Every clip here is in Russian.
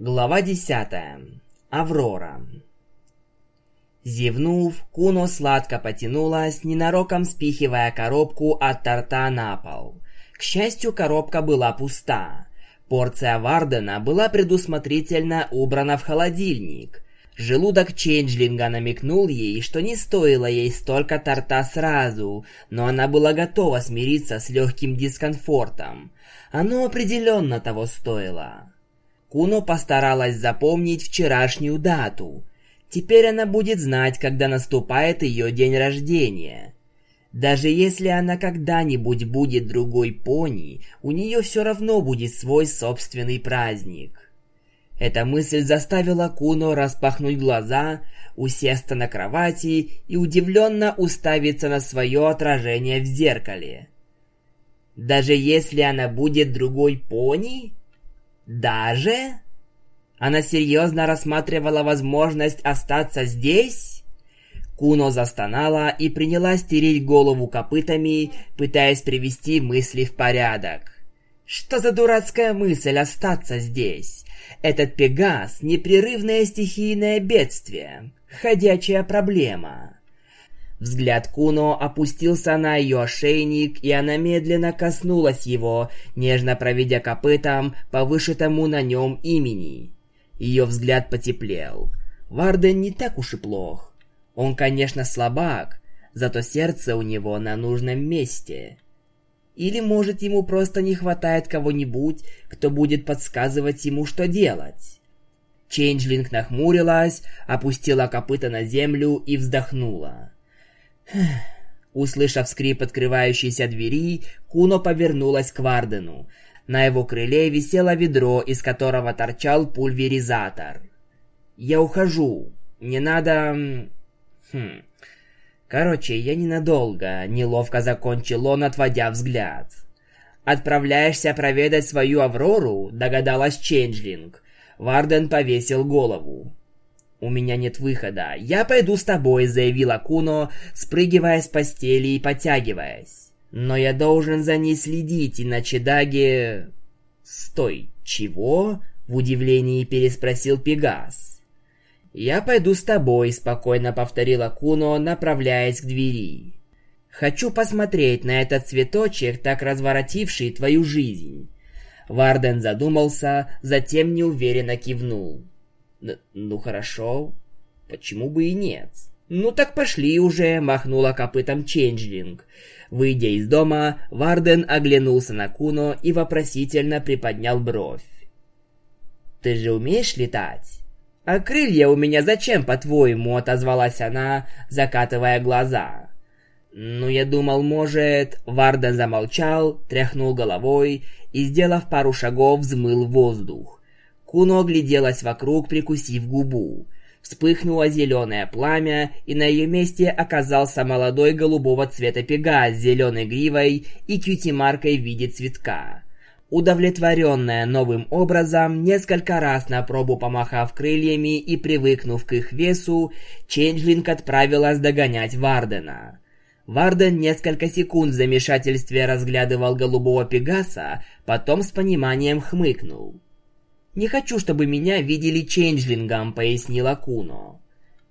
Глава 10. Аврора. Зевнув, Куно сладко потянулась, ненароком спихивая коробку от торта на пол. К счастью, коробка была пуста. Порция Вардена была предусмотрительно убрана в холодильник. Желудок Чейнджлинга намекнул ей, что не стоило ей столько торта сразу, но она была готова смириться с легким дискомфортом. Оно определенно того стоило. Куно постаралась запомнить вчерашнюю дату. Теперь она будет знать, когда наступает ее день рождения. Даже если она когда-нибудь будет другой пони, у нее все равно будет свой собственный праздник. Эта мысль заставила Куно распахнуть глаза, усесться на кровати и удивленно уставиться на свое отражение в зеркале. Даже если она будет другой пони? Даже? Она серьезно рассматривала возможность остаться здесь? Куно застонала и принялась тереть голову копытами, пытаясь привести мысли в порядок. Что за дурацкая мысль остаться здесь? Этот Пегас — непрерывное стихийное бедствие, ходячая проблема. Взгляд Куно опустился на ее ошейник, и она медленно коснулась его, нежно проведя копытом по вышитому на нем имени. Ее взгляд потеплел. Варден не так уж и плох. Он, конечно, слабак, зато сердце у него на нужном месте. Или, может, ему просто не хватает кого-нибудь, кто будет подсказывать ему, что делать. Чейнджлинг нахмурилась, опустила копыта на землю и вздохнула. Услышав скрип открывающейся двери, Куно повернулась к Вардену. На его крыле висело ведро, из которого торчал пульверизатор. «Я ухожу. Не надо...» «Хм... Короче, я ненадолго», — неловко закончил он, отводя взгляд. «Отправляешься проведать свою Аврору?» — догадалась Ченджлинг. Варден повесил голову. «У меня нет выхода. Я пойду с тобой», — заявила Куно, спрыгивая с постели и подтягиваясь. «Но я должен за ней следить, иначе Даги...» «Стой, чего?» — в удивлении переспросил Пегас. «Я пойду с тобой», — спокойно повторила Куно, направляясь к двери. «Хочу посмотреть на этот цветочек, так разворотивший твою жизнь». Варден задумался, затем неуверенно кивнул. «Ну хорошо, почему бы и нет?» «Ну так пошли уже», — махнула копытом Ченджлинг. Выйдя из дома, Варден оглянулся на Куно и вопросительно приподнял бровь. «Ты же умеешь летать?» «А крылья у меня зачем, по-твоему?» — отозвалась она, закатывая глаза. «Ну, я думал, может...» Варден замолчал, тряхнул головой и, сделав пару шагов, взмыл воздух. Куно огляделась вокруг, прикусив губу. Вспыхнуло зеленое пламя, и на ее месте оказался молодой голубого цвета пегас с зеленой гривой и кьюти-маркой в виде цветка. Удовлетворенная новым образом, несколько раз на пробу помахав крыльями и привыкнув к их весу, Ченджлинг отправилась догонять Вардена. Варден несколько секунд в замешательстве разглядывал голубого пегаса, потом с пониманием хмыкнул. «Не хочу, чтобы меня видели чейнджлингом», — пояснила Куно.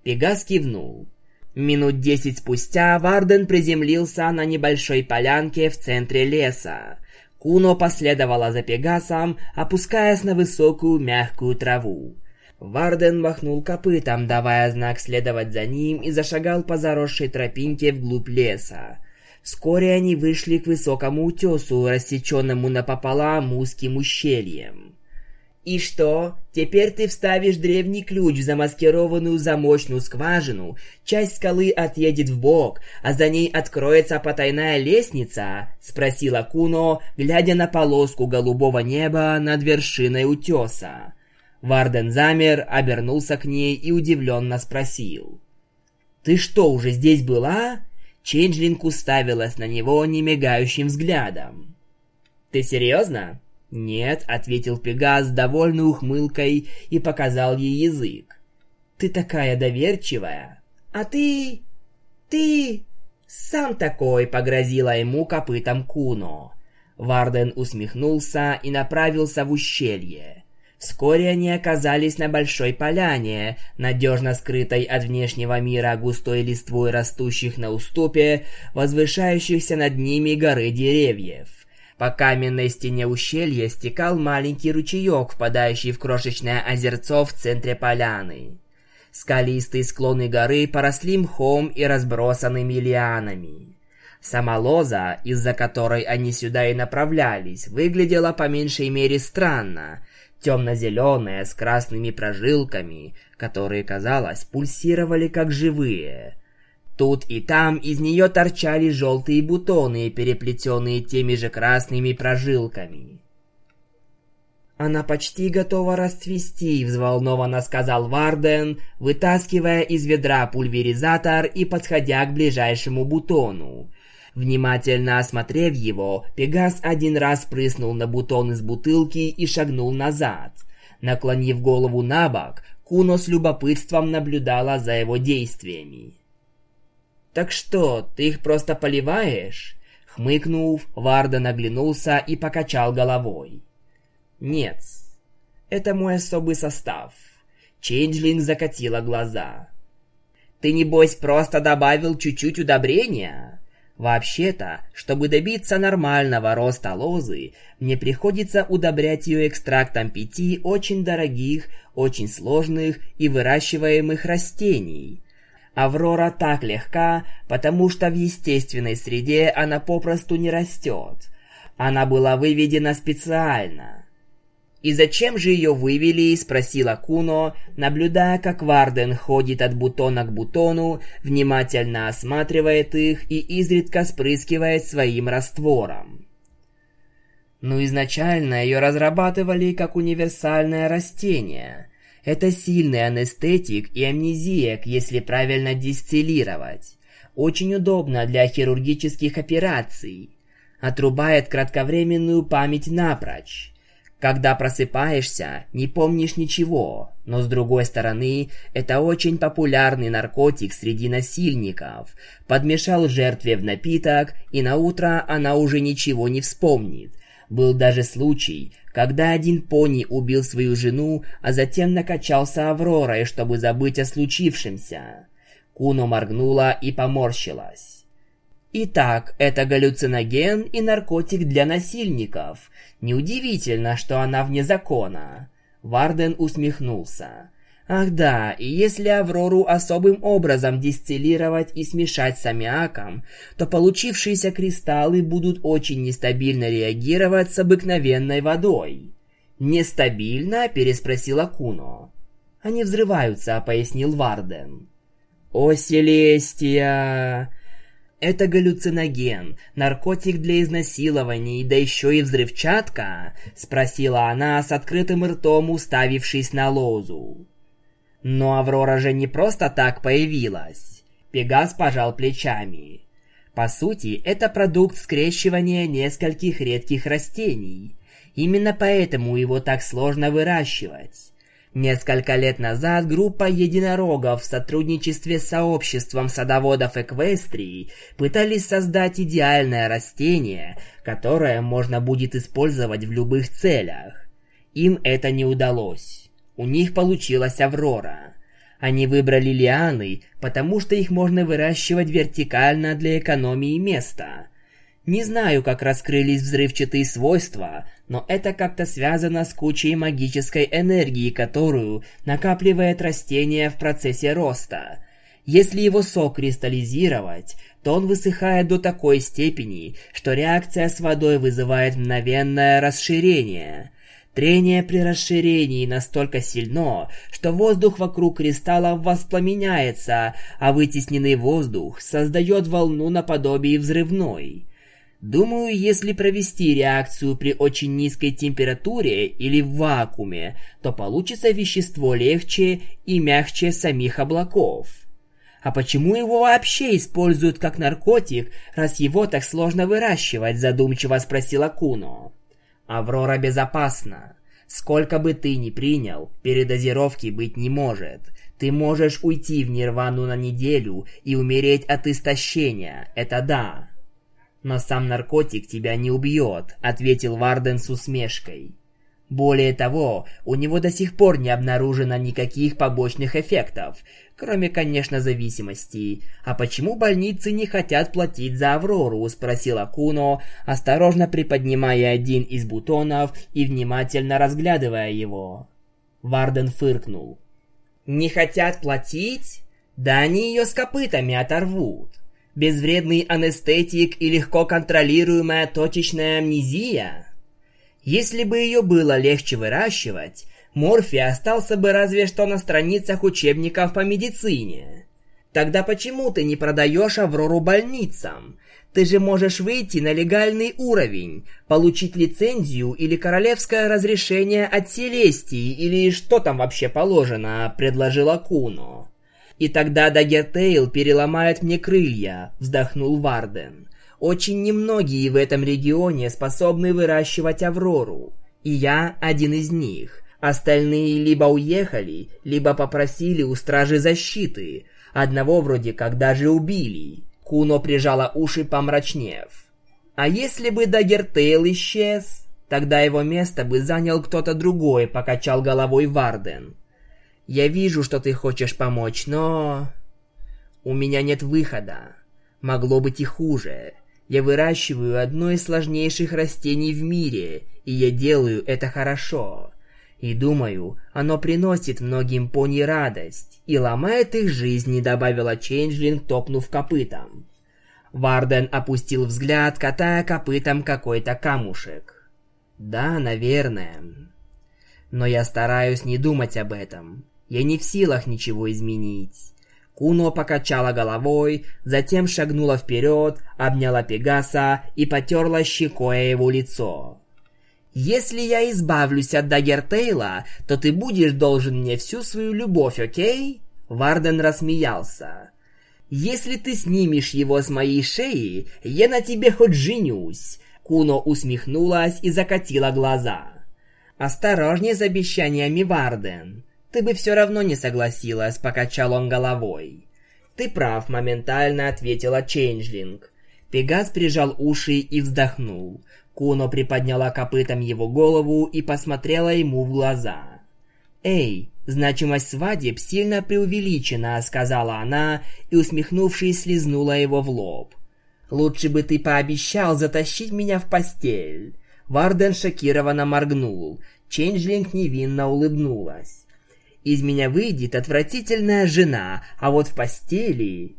Пегас кивнул. Минут десять спустя Варден приземлился на небольшой полянке в центре леса. Куно последовала за Пегасом, опускаясь на высокую мягкую траву. Варден махнул копытом, давая знак следовать за ним, и зашагал по заросшей тропинке вглубь леса. Вскоре они вышли к высокому утесу, рассеченному напополам узким ущельем. И что? Теперь ты вставишь древний ключ в замаскированную замочную скважину, часть скалы отъедет в бок, а за ней откроется потайная лестница? Спросила Куно, глядя на полоску голубого неба над вершиной утеса. Варден замер, обернулся к ней и удивленно спросил. «Ты что, уже здесь была?» Ченджлинг уставилась на него немигающим взглядом. «Ты серьезно?» «Нет», — ответил Пегас довольной ухмылкой и показал ей язык. «Ты такая доверчивая». «А ты... ты... сам такой», — погрозила ему копытом Куно. Варден усмехнулся и направился в ущелье. Вскоре они оказались на большой поляне, надежно скрытой от внешнего мира густой листвой растущих на уступе, возвышающихся над ними горы деревьев. По каменной стене ущелья стекал маленький ручеек, впадающий в крошечное озерцо в центре поляны. Скалистые склоны горы поросли мхом и разбросанными лианами. Сама лоза, из-за которой они сюда и направлялись, выглядела по меньшей мере странно, темно-зеленая, с красными прожилками, которые, казалось, пульсировали как живые. Тут и там из нее торчали желтые бутоны, переплетенные теми же красными прожилками. «Она почти готова расцвести», — взволнованно сказал Варден, вытаскивая из ведра пульверизатор и подходя к ближайшему бутону. Внимательно осмотрев его, Пегас один раз прыснул на бутон из бутылки и шагнул назад. Наклонив голову на бок, Куно с любопытством наблюдала за его действиями. «Так что, ты их просто поливаешь?» Хмыкнув, Варда наглянулся и покачал головой. «Нет, это мой особый состав». Чейнджлинг закатила глаза. «Ты, небось, просто добавил чуть-чуть удобрения?» Вообще-то, чтобы добиться нормального роста лозы, мне приходится удобрять ее экстрактом пяти очень дорогих, очень сложных и выращиваемых растений. Аврора так легка, потому что в естественной среде она попросту не растет. Она была выведена специально. «И зачем же ее вывели?» – спросила Куно, наблюдая, как Варден ходит от бутона к бутону, внимательно осматривает их и изредка спрыскивает своим раствором. Ну, изначально ее разрабатывали как универсальное растение. Это сильный анестетик и амнезиек, если правильно дистиллировать. Очень удобно для хирургических операций. Отрубает кратковременную память напрочь. Когда просыпаешься, не помнишь ничего, но с другой стороны, это очень популярный наркотик среди насильников. Подмешал жертве в напиток, и на утро она уже ничего не вспомнит. Был даже случай, когда один пони убил свою жену, а затем накачался Авророй, чтобы забыть о случившемся. Куно моргнула и поморщилась. Итак, это галлюциноген и наркотик для насильников. Неудивительно, что она вне закона. Варден усмехнулся. Ах да, и если Аврору особым образом дистиллировать и смешать с аммиаком, то получившиеся кристаллы будут очень нестабильно реагировать с обыкновенной водой. «Нестабильно?» – переспросила Куно. «Они взрываются», – пояснил Варден. «О, Селестия!» Это галлюциноген, наркотик для изнасилований, да еще и взрывчатка?» — спросила она с открытым ртом, уставившись на лозу. «Но Аврора же не просто так появилась». Пегас пожал плечами. По сути, это продукт скрещивания нескольких редких растений. Именно поэтому его так сложно выращивать. Несколько лет назад группа единорогов в сотрудничестве с сообществом садоводов Эквестрии пытались создать идеальное растение, которое можно будет использовать в любых целях. Им это не удалось. У них получилась Аврора. Они выбрали лианы, потому что их можно выращивать вертикально для экономии места – не знаю, как раскрылись взрывчатые свойства, но это как-то связано с кучей магической энергии, которую накапливает растение в процессе роста. Если его сок кристаллизировать, то он высыхает до такой степени, что реакция с водой вызывает мгновенное расширение. Трение при расширении настолько сильно, что воздух вокруг кристаллов воспламеняется, а вытесненный воздух создает волну наподобие взрывной. Думаю, если провести реакцию при очень низкой температуре или в вакууме, то получится вещество легче и мягче самих облаков. А почему его вообще используют как наркотик, раз его так сложно выращивать, задумчиво спросила Куно. Аврора безопасна. Сколько бы ты ни принял, передозировки быть не может. Ты можешь уйти в нирвану на неделю и умереть от истощения, это да. «Но сам наркотик тебя не убьет», — ответил Варден с усмешкой. Более того, у него до сих пор не обнаружено никаких побочных эффектов, кроме, конечно, зависимости. А почему больницы не хотят платить за Аврору? спросила Куно, осторожно приподнимая один из бутонов и внимательно разглядывая его. Варден фыркнул. Не хотят платить? Да они ее с копытами оторвут. Безвредный анестетик и легко контролируемая точечная амнезия? Если бы ее было легче выращивать, морфий остался бы разве что на страницах учебников по медицине. Тогда почему ты не продаешь Аврору больницам? Ты же можешь выйти на легальный уровень, получить лицензию или королевское разрешение от Селестии, или что там вообще положено, предложила Куно. И тогда Даггертейл переломает мне крылья, вздохнул Варден. Очень немногие в этом регионе способны выращивать Аврору, и я один из них. Остальные либо уехали, либо попросили у стражи защиты. Одного вроде как даже убили. Куно прижала уши, помрачнев. А если бы Даггертейл исчез, тогда его место бы занял кто-то другой, покачал головой Варден. Я вижу, что ты хочешь помочь, но... У меня нет выхода. Могло быть и хуже. Я выращиваю одно из сложнейших растений в мире, и я делаю это хорошо. И думаю, оно приносит многим пони радость и ломает их жизни, добавила Чейнджлинг, топнув копытом. Варден опустил взгляд, катая копытом какой-то камушек. Да, наверное. Но я стараюсь не думать об этом. Я не в силах ничего изменить. Куно покачала головой, затем шагнула вперед, обняла Пегаса и потерла щекой его лицо. «Если я избавлюсь от Даггертейла, то ты будешь должен мне всю свою любовь, окей?» Варден рассмеялся. «Если ты снимешь его с моей шеи, я на тебе хоть женюсь!» Куно усмехнулась и закатила глаза. «Осторожнее с обещаниями, Варден. Ты бы все равно не согласилась, покачал он головой. Ты прав, моментально ответила Чейнджлинг. Пегас прижал уши и вздохнул. Куно приподняла копытом его голову и посмотрела ему в глаза. «Эй, значимость свадеб сильно преувеличена», — сказала она и, усмехнувшись, лизнула его в лоб. «Лучше бы ты пообещал затащить меня в постель». Варден шокированно моргнул. Ченджлинг невинно улыбнулась. Из меня выйдет отвратительная жена, а вот в постели...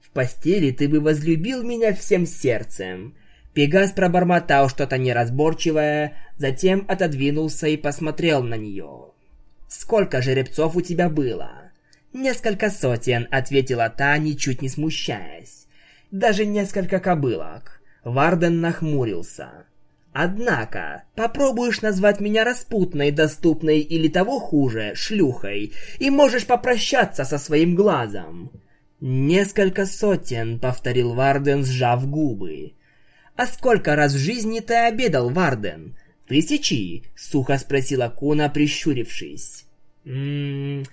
В постели ты бы возлюбил меня всем сердцем. Пегас пробормотал что-то неразборчивое, затем отодвинулся и посмотрел на нее. «Сколько жеребцов у тебя было?» «Несколько сотен», — ответила та, ничуть не смущаясь. «Даже несколько кобылок». Варден нахмурился. Однако, попробуешь назвать меня распутной, доступной или того хуже, шлюхой, и можешь попрощаться со своим глазом. Несколько сотен, повторил Варден, сжав губы. А сколько раз в жизни ты обедал, Варден? Тысячи? сухо спросила Куна, прищурившись. Мм.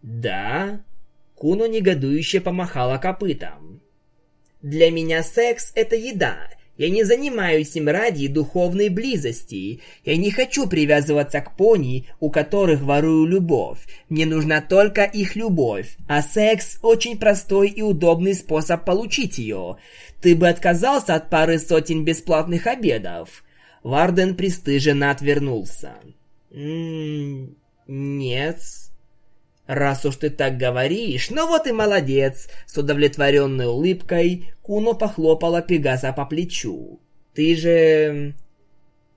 Да. Куну негодующе помахала копытом. Для меня секс это еда, я не занимаюсь им ради духовной близости. Я не хочу привязываться к пони, у которых ворую любовь. Мне нужна только их любовь. А секс – очень простой и удобный способ получить ее. Ты бы отказался от пары сотен бесплатных обедов?» Варден пристыженно отвернулся. «М нет «Раз уж ты так говоришь, ну вот и молодец!» С удовлетворенной улыбкой Куно похлопала Пегаса по плечу. «Ты же...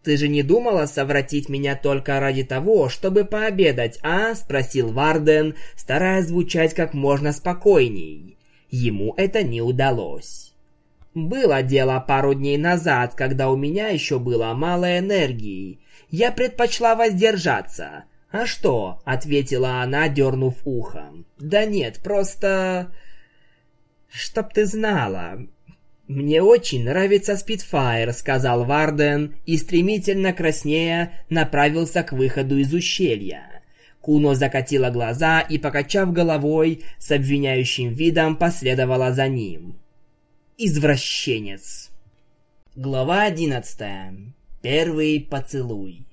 ты же не думала совратить меня только ради того, чтобы пообедать, а?» Спросил Варден, стараясь звучать как можно спокойней. Ему это не удалось. «Было дело пару дней назад, когда у меня еще было мало энергии. Я предпочла воздержаться». «А что?» — ответила она, дернув ухом. «Да нет, просто...» «Чтоб ты знала, «Мне очень нравится Спитфайр», — сказал Варден и, стремительно краснея, направился к выходу из ущелья. Куно закатила глаза и, покачав головой, с обвиняющим видом последовала за ним. «Извращенец». Глава одиннадцатая. Первый поцелуй.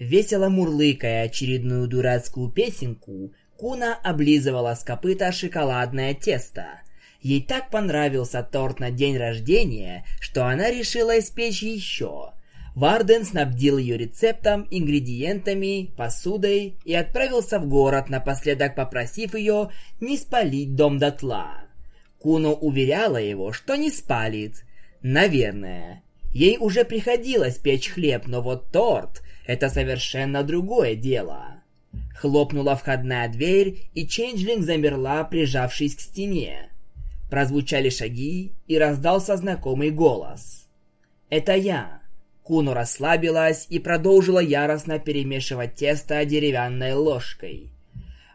Весело мурлыкая очередную дурацкую песенку, Куна облизывала с копыта шоколадное тесто. Ей так понравился торт на день рождения, что она решила испечь еще. Варден снабдил ее рецептом, ингредиентами, посудой и отправился в город, напоследок попросив ее не спалить дом дотла. Куно уверяла его, что не спалит. Наверное. Ей уже приходилось печь хлеб, но вот торт — это совершенно другое дело. Хлопнула входная дверь, и Чейнджлинг замерла, прижавшись к стене. Прозвучали шаги, и раздался знакомый голос. «Это я». Куно расслабилась и продолжила яростно перемешивать тесто деревянной ложкой.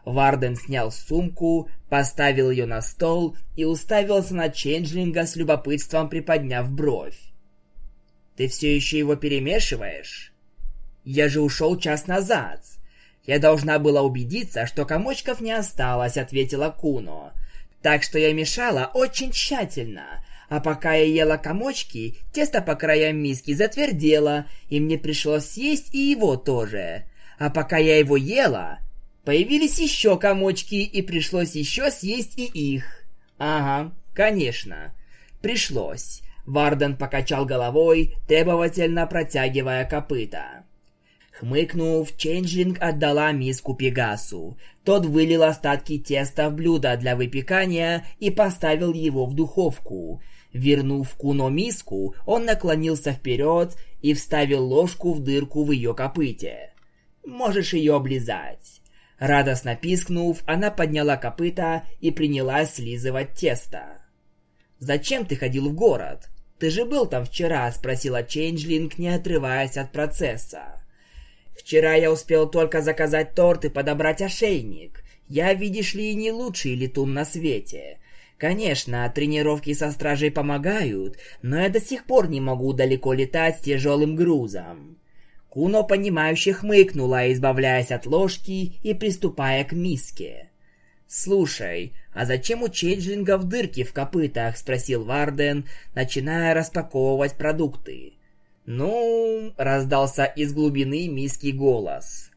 Варден снял сумку, поставил ее на стол и уставился на Ченджлинга с любопытством приподняв бровь. «Ты все еще его перемешиваешь?» «Я же ушел час назад!» «Я должна была убедиться, что комочков не осталось», — ответила Куно. «Так что я мешала очень тщательно. А пока я ела комочки, тесто по краям миски затвердело, и мне пришлось съесть и его тоже. А пока я его ела, появились еще комочки, и пришлось еще съесть и их. Ага, конечно. Пришлось. Варден покачал головой, требовательно протягивая копыта. Хмыкнув, Ченджлинг отдала миску Пегасу. Тот вылил остатки теста в блюдо для выпекания и поставил его в духовку. Вернув Куно миску, он наклонился вперед и вставил ложку в дырку в ее копыте. «Можешь ее облизать». Радостно пискнув, она подняла копыта и принялась слизывать тесто. «Зачем ты ходил в город? Ты же был там вчера?» – спросила Чейнджлинг, не отрываясь от процесса. Вчера я успел только заказать торт и подобрать ошейник. Я, видишь ли, не лучший летун на свете. Конечно, тренировки со стражей помогают, но я до сих пор не могу далеко летать с тяжелым грузом. Куно, понимающе хмыкнула, избавляясь от ложки и приступая к миске. «Слушай, а зачем у чейджлингов дырки в копытах?» — спросил Варден, начиная распаковывать продукты. «Ну...» — раздался из глубины миски голос.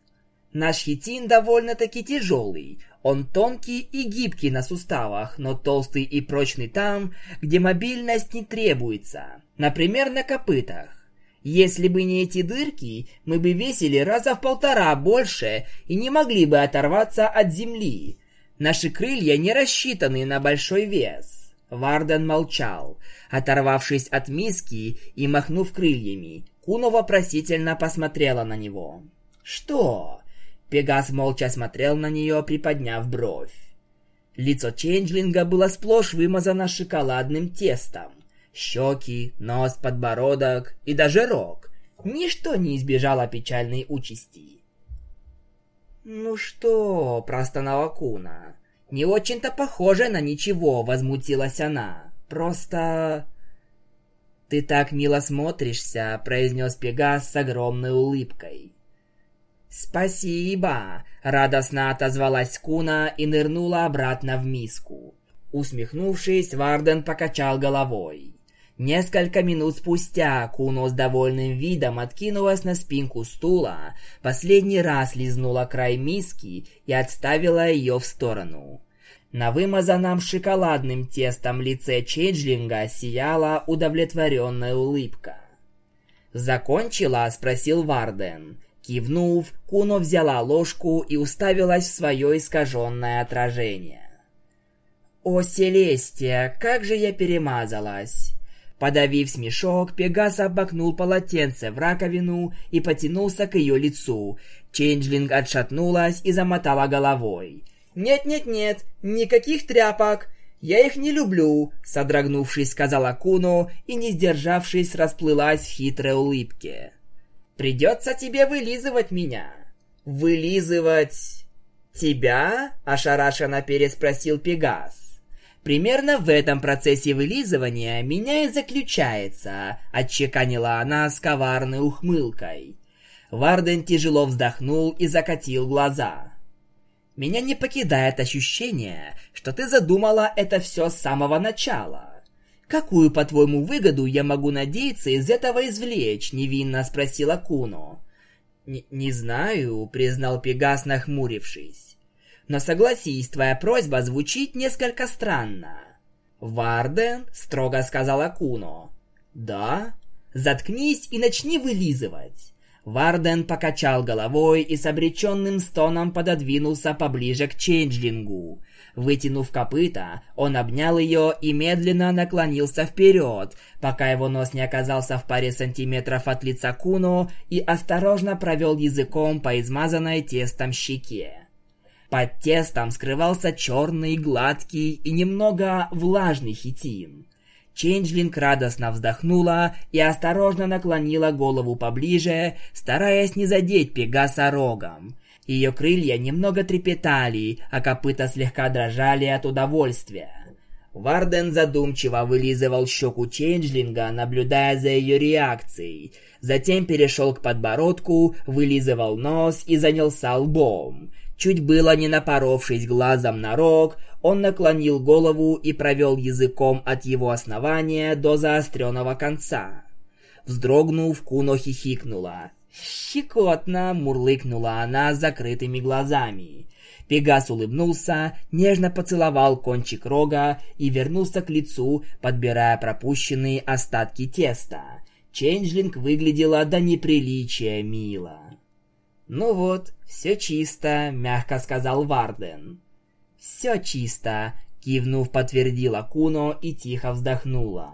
«Наш хитин довольно-таки тяжелый. Он тонкий и гибкий на суставах, но толстый и прочный там, где мобильность не требуется. Например, на копытах. Если бы не эти дырки, мы бы весили раза в полтора больше и не могли бы оторваться от земли. Наши крылья не рассчитаны на большой вес. Варден молчал, оторвавшись от миски и махнув крыльями. Куно вопросительно посмотрела на него. «Что?» Пегас молча смотрел на нее, приподняв бровь. Лицо Ченджлинга было сплошь вымазано шоколадным тестом. Щеки, нос, подбородок и даже рог. Ничто не избежало печальной участи. «Ну что?» – простонала Куна. «Не очень-то похоже на ничего», — возмутилась она. «Просто...» «Ты так мило смотришься», — произнес Пегас с огромной улыбкой. «Спасибо!» — радостно отозвалась Куна и нырнула обратно в миску. Усмехнувшись, Варден покачал головой. Несколько минут спустя Куно с довольным видом откинулась на спинку стула, последний раз лизнула край миски и отставила ее в сторону. На вымазанном шоколадным тестом лице Чейджлинга сияла удовлетворенная улыбка. «Закончила?» – спросил Варден. Кивнув, Куно взяла ложку и уставилась в свое искаженное отражение. «О, Селестия, как же я перемазалась!» Подавив смешок, Пегас обмакнул полотенце в раковину и потянулся к ее лицу. Чейнджлинг отшатнулась и замотала головой. «Нет-нет-нет, никаких тряпок! Я их не люблю!» Содрогнувшись, сказала Куно и, не сдержавшись, расплылась в хитрой улыбке. «Придется тебе вылизывать меня!» «Вылизывать...» «Тебя?» – ошарашенно переспросил Пегас. Примерно в этом процессе вылизывания меня и заключается, отчеканила она с коварной ухмылкой. Варден тяжело вздохнул и закатил глаза. Меня не покидает ощущение, что ты задумала это все с самого начала. Какую, по-твоему, выгоду я могу надеяться из этого извлечь?» – невинно спросила Куно. «Не знаю», — признал Пегас, нахмурившись. «Но согласись, твоя просьба звучит несколько странно». «Варден?» — строго сказала Куно. «Да?» «Заткнись и начни вылизывать». Варден покачал головой и с обреченным стоном пододвинулся поближе к Чейнджлингу. Вытянув копыта, он обнял ее и медленно наклонился вперед, пока его нос не оказался в паре сантиметров от лица Куно и осторожно провел языком по измазанной тестом щеке. Под тестом скрывался черный, гладкий и немного влажный хитин. Ченджлинг радостно вздохнула и осторожно наклонила голову поближе, стараясь не задеть Пегаса рогом. Ее крылья немного трепетали, а копыта слегка дрожали от удовольствия. Варден задумчиво вылизывал щеку Ченджлинга, наблюдая за ее реакцией. Затем перешел к подбородку, вылизывал нос и занялся лбом. Чуть было не напоровшись глазом на рог, он наклонил голову и провел языком от его основания до заостренного конца. Вздрогнув, Куно хихикнула. «Щекотно!» — мурлыкнула она с закрытыми глазами. Пегас улыбнулся, нежно поцеловал кончик рога и вернулся к лицу, подбирая пропущенные остатки теста. Ченджлинг выглядела до неприличия мило. «Ну вот, все чисто», — мягко сказал Варден. «Все чисто», — кивнув, подтвердила Куно и тихо вздохнула.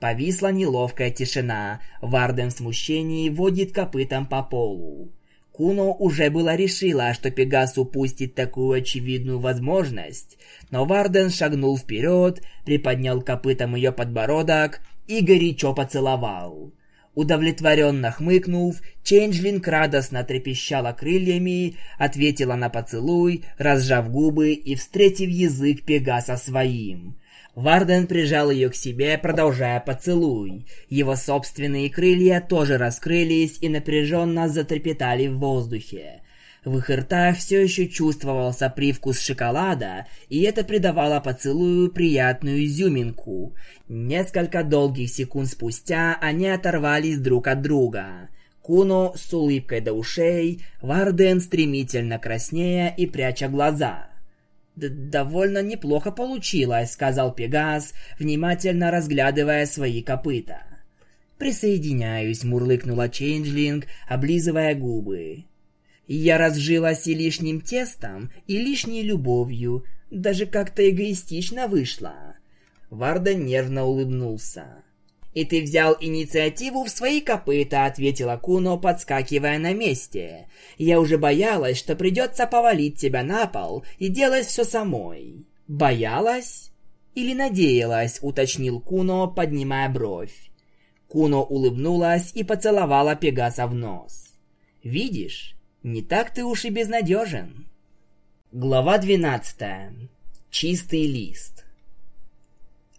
Повисла неловкая тишина. Варден в смущении водит копытом по полу. Куно уже было решила, что Пегас упустит такую очевидную возможность, но Варден шагнул вперед, приподнял копытом ее подбородок и горячо поцеловал. Удовлетворенно хмыкнув, Ченджлинг радостно трепещала крыльями, ответила на поцелуй, разжав губы и встретив язык Пегаса своим. Варден прижал ее к себе, продолжая поцелуй. Его собственные крылья тоже раскрылись и напряженно затрепетали в воздухе. В их ртах все еще чувствовался привкус шоколада, и это придавало поцелую приятную изюминку. Несколько долгих секунд спустя они оторвались друг от друга. Куно с улыбкой до ушей, Варден стремительно краснея и пряча глаза. «Довольно неплохо получилось», — сказал Пегас, внимательно разглядывая свои копыта. «Присоединяюсь», — мурлыкнула Чейнджлинг, облизывая губы. Я разжилась и лишним тестом, и лишней любовью. Даже как-то эгоистично вышло. Варда нервно улыбнулся. «И ты взял инициативу в свои копыта», — ответила Куно, подскакивая на месте. «Я уже боялась, что придется повалить тебя на пол и делать все самой». «Боялась?» «Или надеялась», — уточнил Куно, поднимая бровь. Куно улыбнулась и поцеловала Пегаса в нос. «Видишь, не так ты уж и безнадежен. Глава 12. Чистый лист.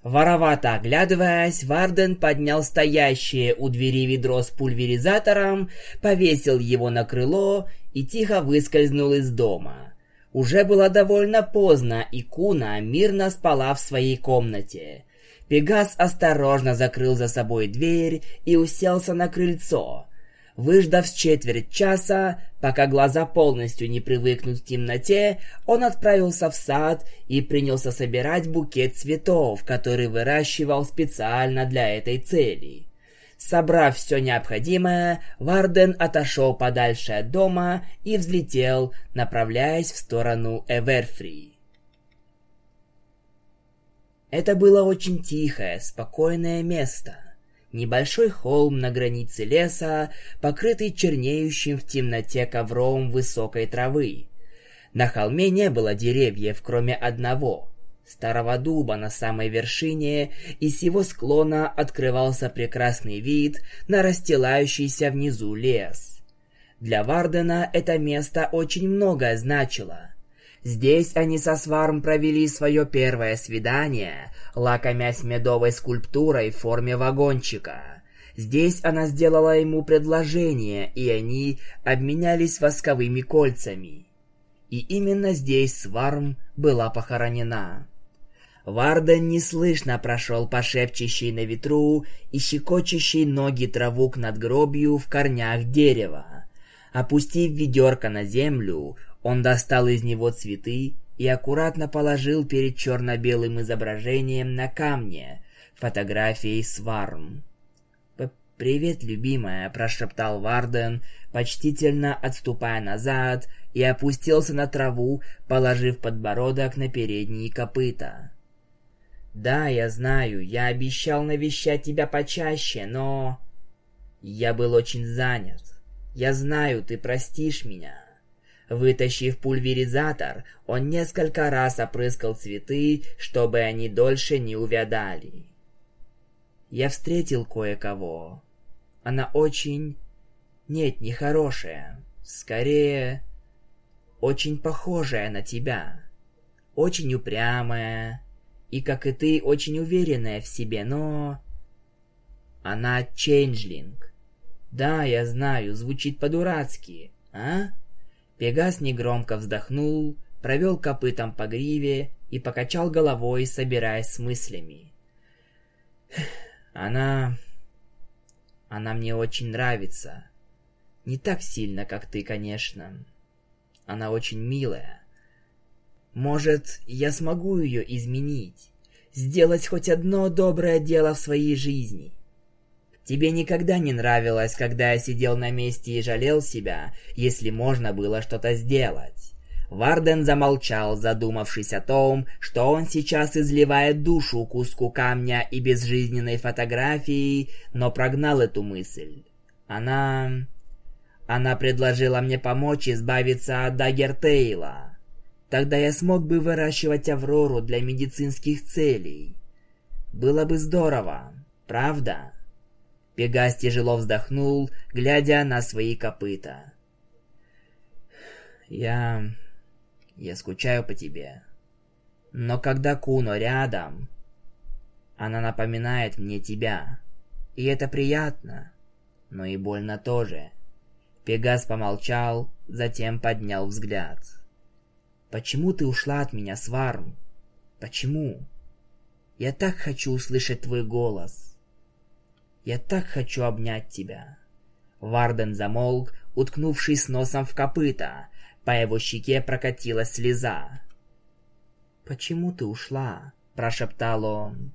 Воровато оглядываясь, Варден поднял стоящее у двери ведро с пульверизатором, повесил его на крыло и тихо выскользнул из дома. Уже было довольно поздно, и Куна мирно спала в своей комнате. Пегас осторожно закрыл за собой дверь и уселся на крыльцо – Выждав с четверть часа, пока глаза полностью не привыкнут к темноте, он отправился в сад и принялся собирать букет цветов, который выращивал специально для этой цели. Собрав все необходимое, Варден отошел подальше от дома и взлетел, направляясь в сторону Эверфри. Это было очень тихое, спокойное место. Небольшой холм на границе леса, покрытый чернеющим в темноте ковром высокой травы. На холме не было деревьев, кроме одного — старого дуба на самой вершине, и с его склона открывался прекрасный вид на расстилающийся внизу лес. Для Вардена это место очень многое значило — Здесь они со Сварм провели свое первое свидание, лакомясь медовой скульптурой в форме вагончика. Здесь она сделала ему предложение, и они обменялись восковыми кольцами. И именно здесь Сварм была похоронена. Варден неслышно прошел по шепчущей на ветру и щекочущей ноги траву к надгробию в корнях дерева. Опустив ведерко на землю, он достал из него цветы и аккуратно положил перед черно-белым изображением на камне фотографией Сварм. «Привет, любимая», – прошептал Варден, почтительно отступая назад и опустился на траву, положив подбородок на передние копыта. «Да, я знаю, я обещал навещать тебя почаще, но...» «Я был очень занят. Я знаю, ты простишь меня». Вытащив пульверизатор, он несколько раз опрыскал цветы, чтобы они дольше не увядали. Я встретил кое-кого. Она очень... Нет, не хорошая. Скорее, очень похожая на тебя. Очень упрямая. И, как и ты, очень уверенная в себе, но... Она чейнджлинг. Да, я знаю, звучит по-дурацки, а? Пегас негромко вздохнул, провел копытом по гриве и покачал головой, собираясь с мыслями. Она... Она мне очень нравится. Не так сильно, как ты, конечно. Она очень милая. Может, я смогу ее изменить, сделать хоть одно доброе дело в своей жизни. Тебе никогда не нравилось, когда я сидел на месте и жалел себя, если можно было что-то сделать. Варден замолчал, задумавшись о том, что он сейчас изливает душу куску камня и безжизненной фотографии, но прогнал эту мысль. Она... Она предложила мне помочь избавиться от Даггертейла. Тогда я смог бы выращивать Аврору для медицинских целей. Было бы здорово, правда? Пегас тяжело вздохнул, глядя на свои копыта. Я... Я скучаю по тебе. Но когда Куно рядом, она напоминает мне тебя. И это приятно, но и больно тоже. Пегас помолчал, затем поднял взгляд. «Почему ты ушла от меня, Сварм? Почему? Я так хочу услышать твой голос. Я так хочу обнять тебя». Варден замолк, уткнувшись носом в копыта, по его щеке прокатилась слеза. «Почему ты ушла?» – прошептал он.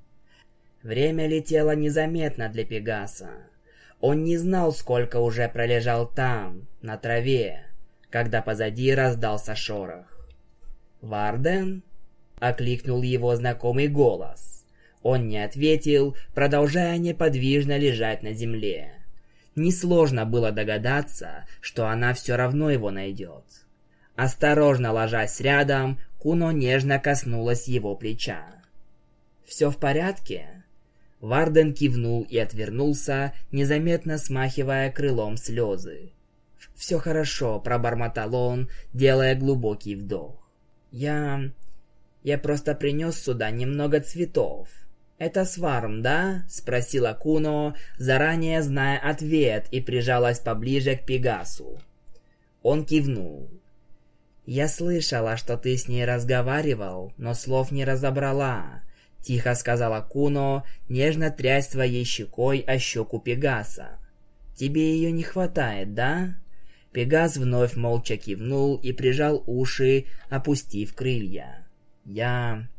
Время летело незаметно для Пегаса. Он не знал, сколько уже пролежал там, на траве, когда позади раздался шорох. «Варден?» – окликнул его знакомый голос. Он не ответил, продолжая неподвижно лежать на земле. Несложно было догадаться, что она все равно его найдет. Осторожно ложась рядом, Куно нежно коснулась его плеча. «Все в порядке?» Варден кивнул и отвернулся, незаметно смахивая крылом слезы. «Все хорошо», — пробормотал он, делая глубокий вдох. «Я... я просто принес сюда немного цветов». «Это сварм, да?» — спросила Куно, заранее зная ответ, и прижалась поближе к Пегасу. Он кивнул. «Я слышала, что ты с ней разговаривал, но слов не разобрала», — тихо сказала Куно, нежно трясь своей щекой о щеку Пегаса. «Тебе ее не хватает, да?» Пегас вновь молча кивнул и прижал уши, опустив крылья. «Я...»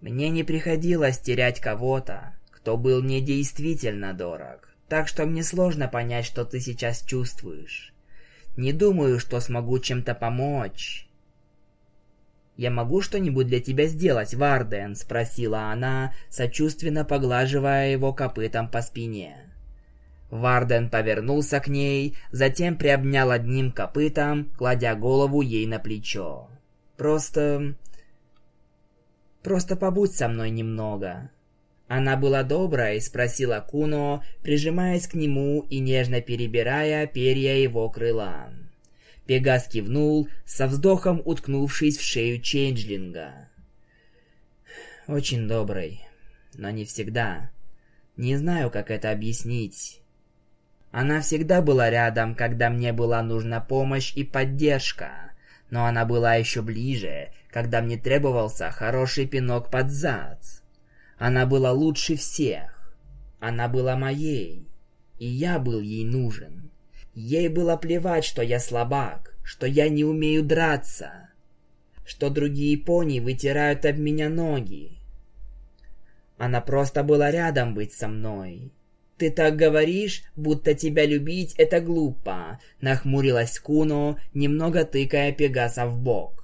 Мне не приходилось терять кого-то, кто был мне действительно дорог, так что мне сложно понять, что ты сейчас чувствуешь. Не думаю, что смогу чем-то помочь. «Я могу что-нибудь для тебя сделать, Варден?» – спросила она, сочувственно поглаживая его копытом по спине. Варден повернулся к ней, затем приобнял одним копытом, кладя голову ей на плечо. «Просто... просто побудь со мной немного». Она была добрая и спросила Куно, прижимаясь к нему и нежно перебирая перья его крыла. Пегас кивнул, со вздохом уткнувшись в шею Чейнджлинга. «Очень добрый, но не всегда. Не знаю, как это объяснить. Она всегда была рядом, когда мне была нужна помощь и поддержка, но она была еще ближе, когда мне требовался хороший пинок под зад». Она была лучше всех. Она была моей. И я был ей нужен. Ей было плевать, что я слабак, что я не умею драться, что другие пони вытирают об меня ноги. Она просто была рядом быть со мной. «Ты так говоришь, будто тебя любить — это глупо», — нахмурилась Куно, немного тыкая Пегаса в бок.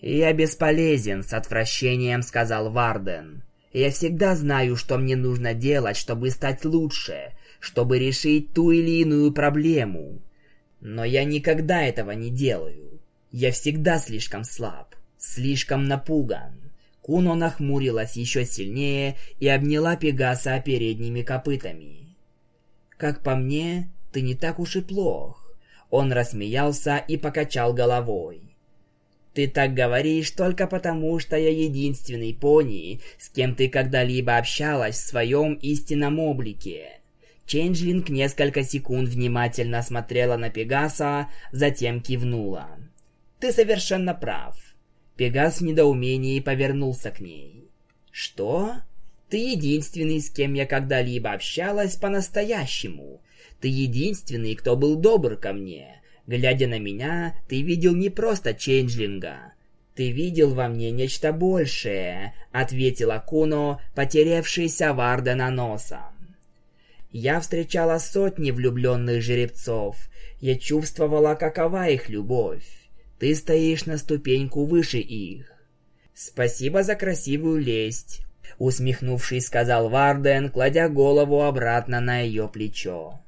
«Я бесполезен», — с отвращением сказал Варден. «Я всегда знаю, что мне нужно делать, чтобы стать лучше, чтобы решить ту или иную проблему. Но я никогда этого не делаю. Я всегда слишком слаб, слишком напуган. Куно нахмурилась еще сильнее и обняла Пегаса передними копытами. «Как по мне, ты не так уж и плох». Он рассмеялся и покачал головой. «Ты так говоришь только потому, что я единственный пони, с кем ты когда-либо общалась в своем истинном облике. Ченджлинг несколько секунд внимательно смотрела на Пегаса, затем кивнула. «Ты совершенно прав». Пегас в недоумении повернулся к ней. «Что? Ты единственный, с кем я когда-либо общалась по-настоящему. Ты единственный, кто был добр ко мне. Глядя на меня, ты видел не просто Ченджлинга. Ты видел во мне нечто большее», — ответила Куно, потерявшийся Вардена носом. Я встречала сотни влюбленных жеребцов. Я чувствовала, какова их любовь. Ты стоишь на ступеньку выше их. Спасибо за красивую лесть, усмехнувшись, сказал Варден, кладя голову обратно на ее плечо.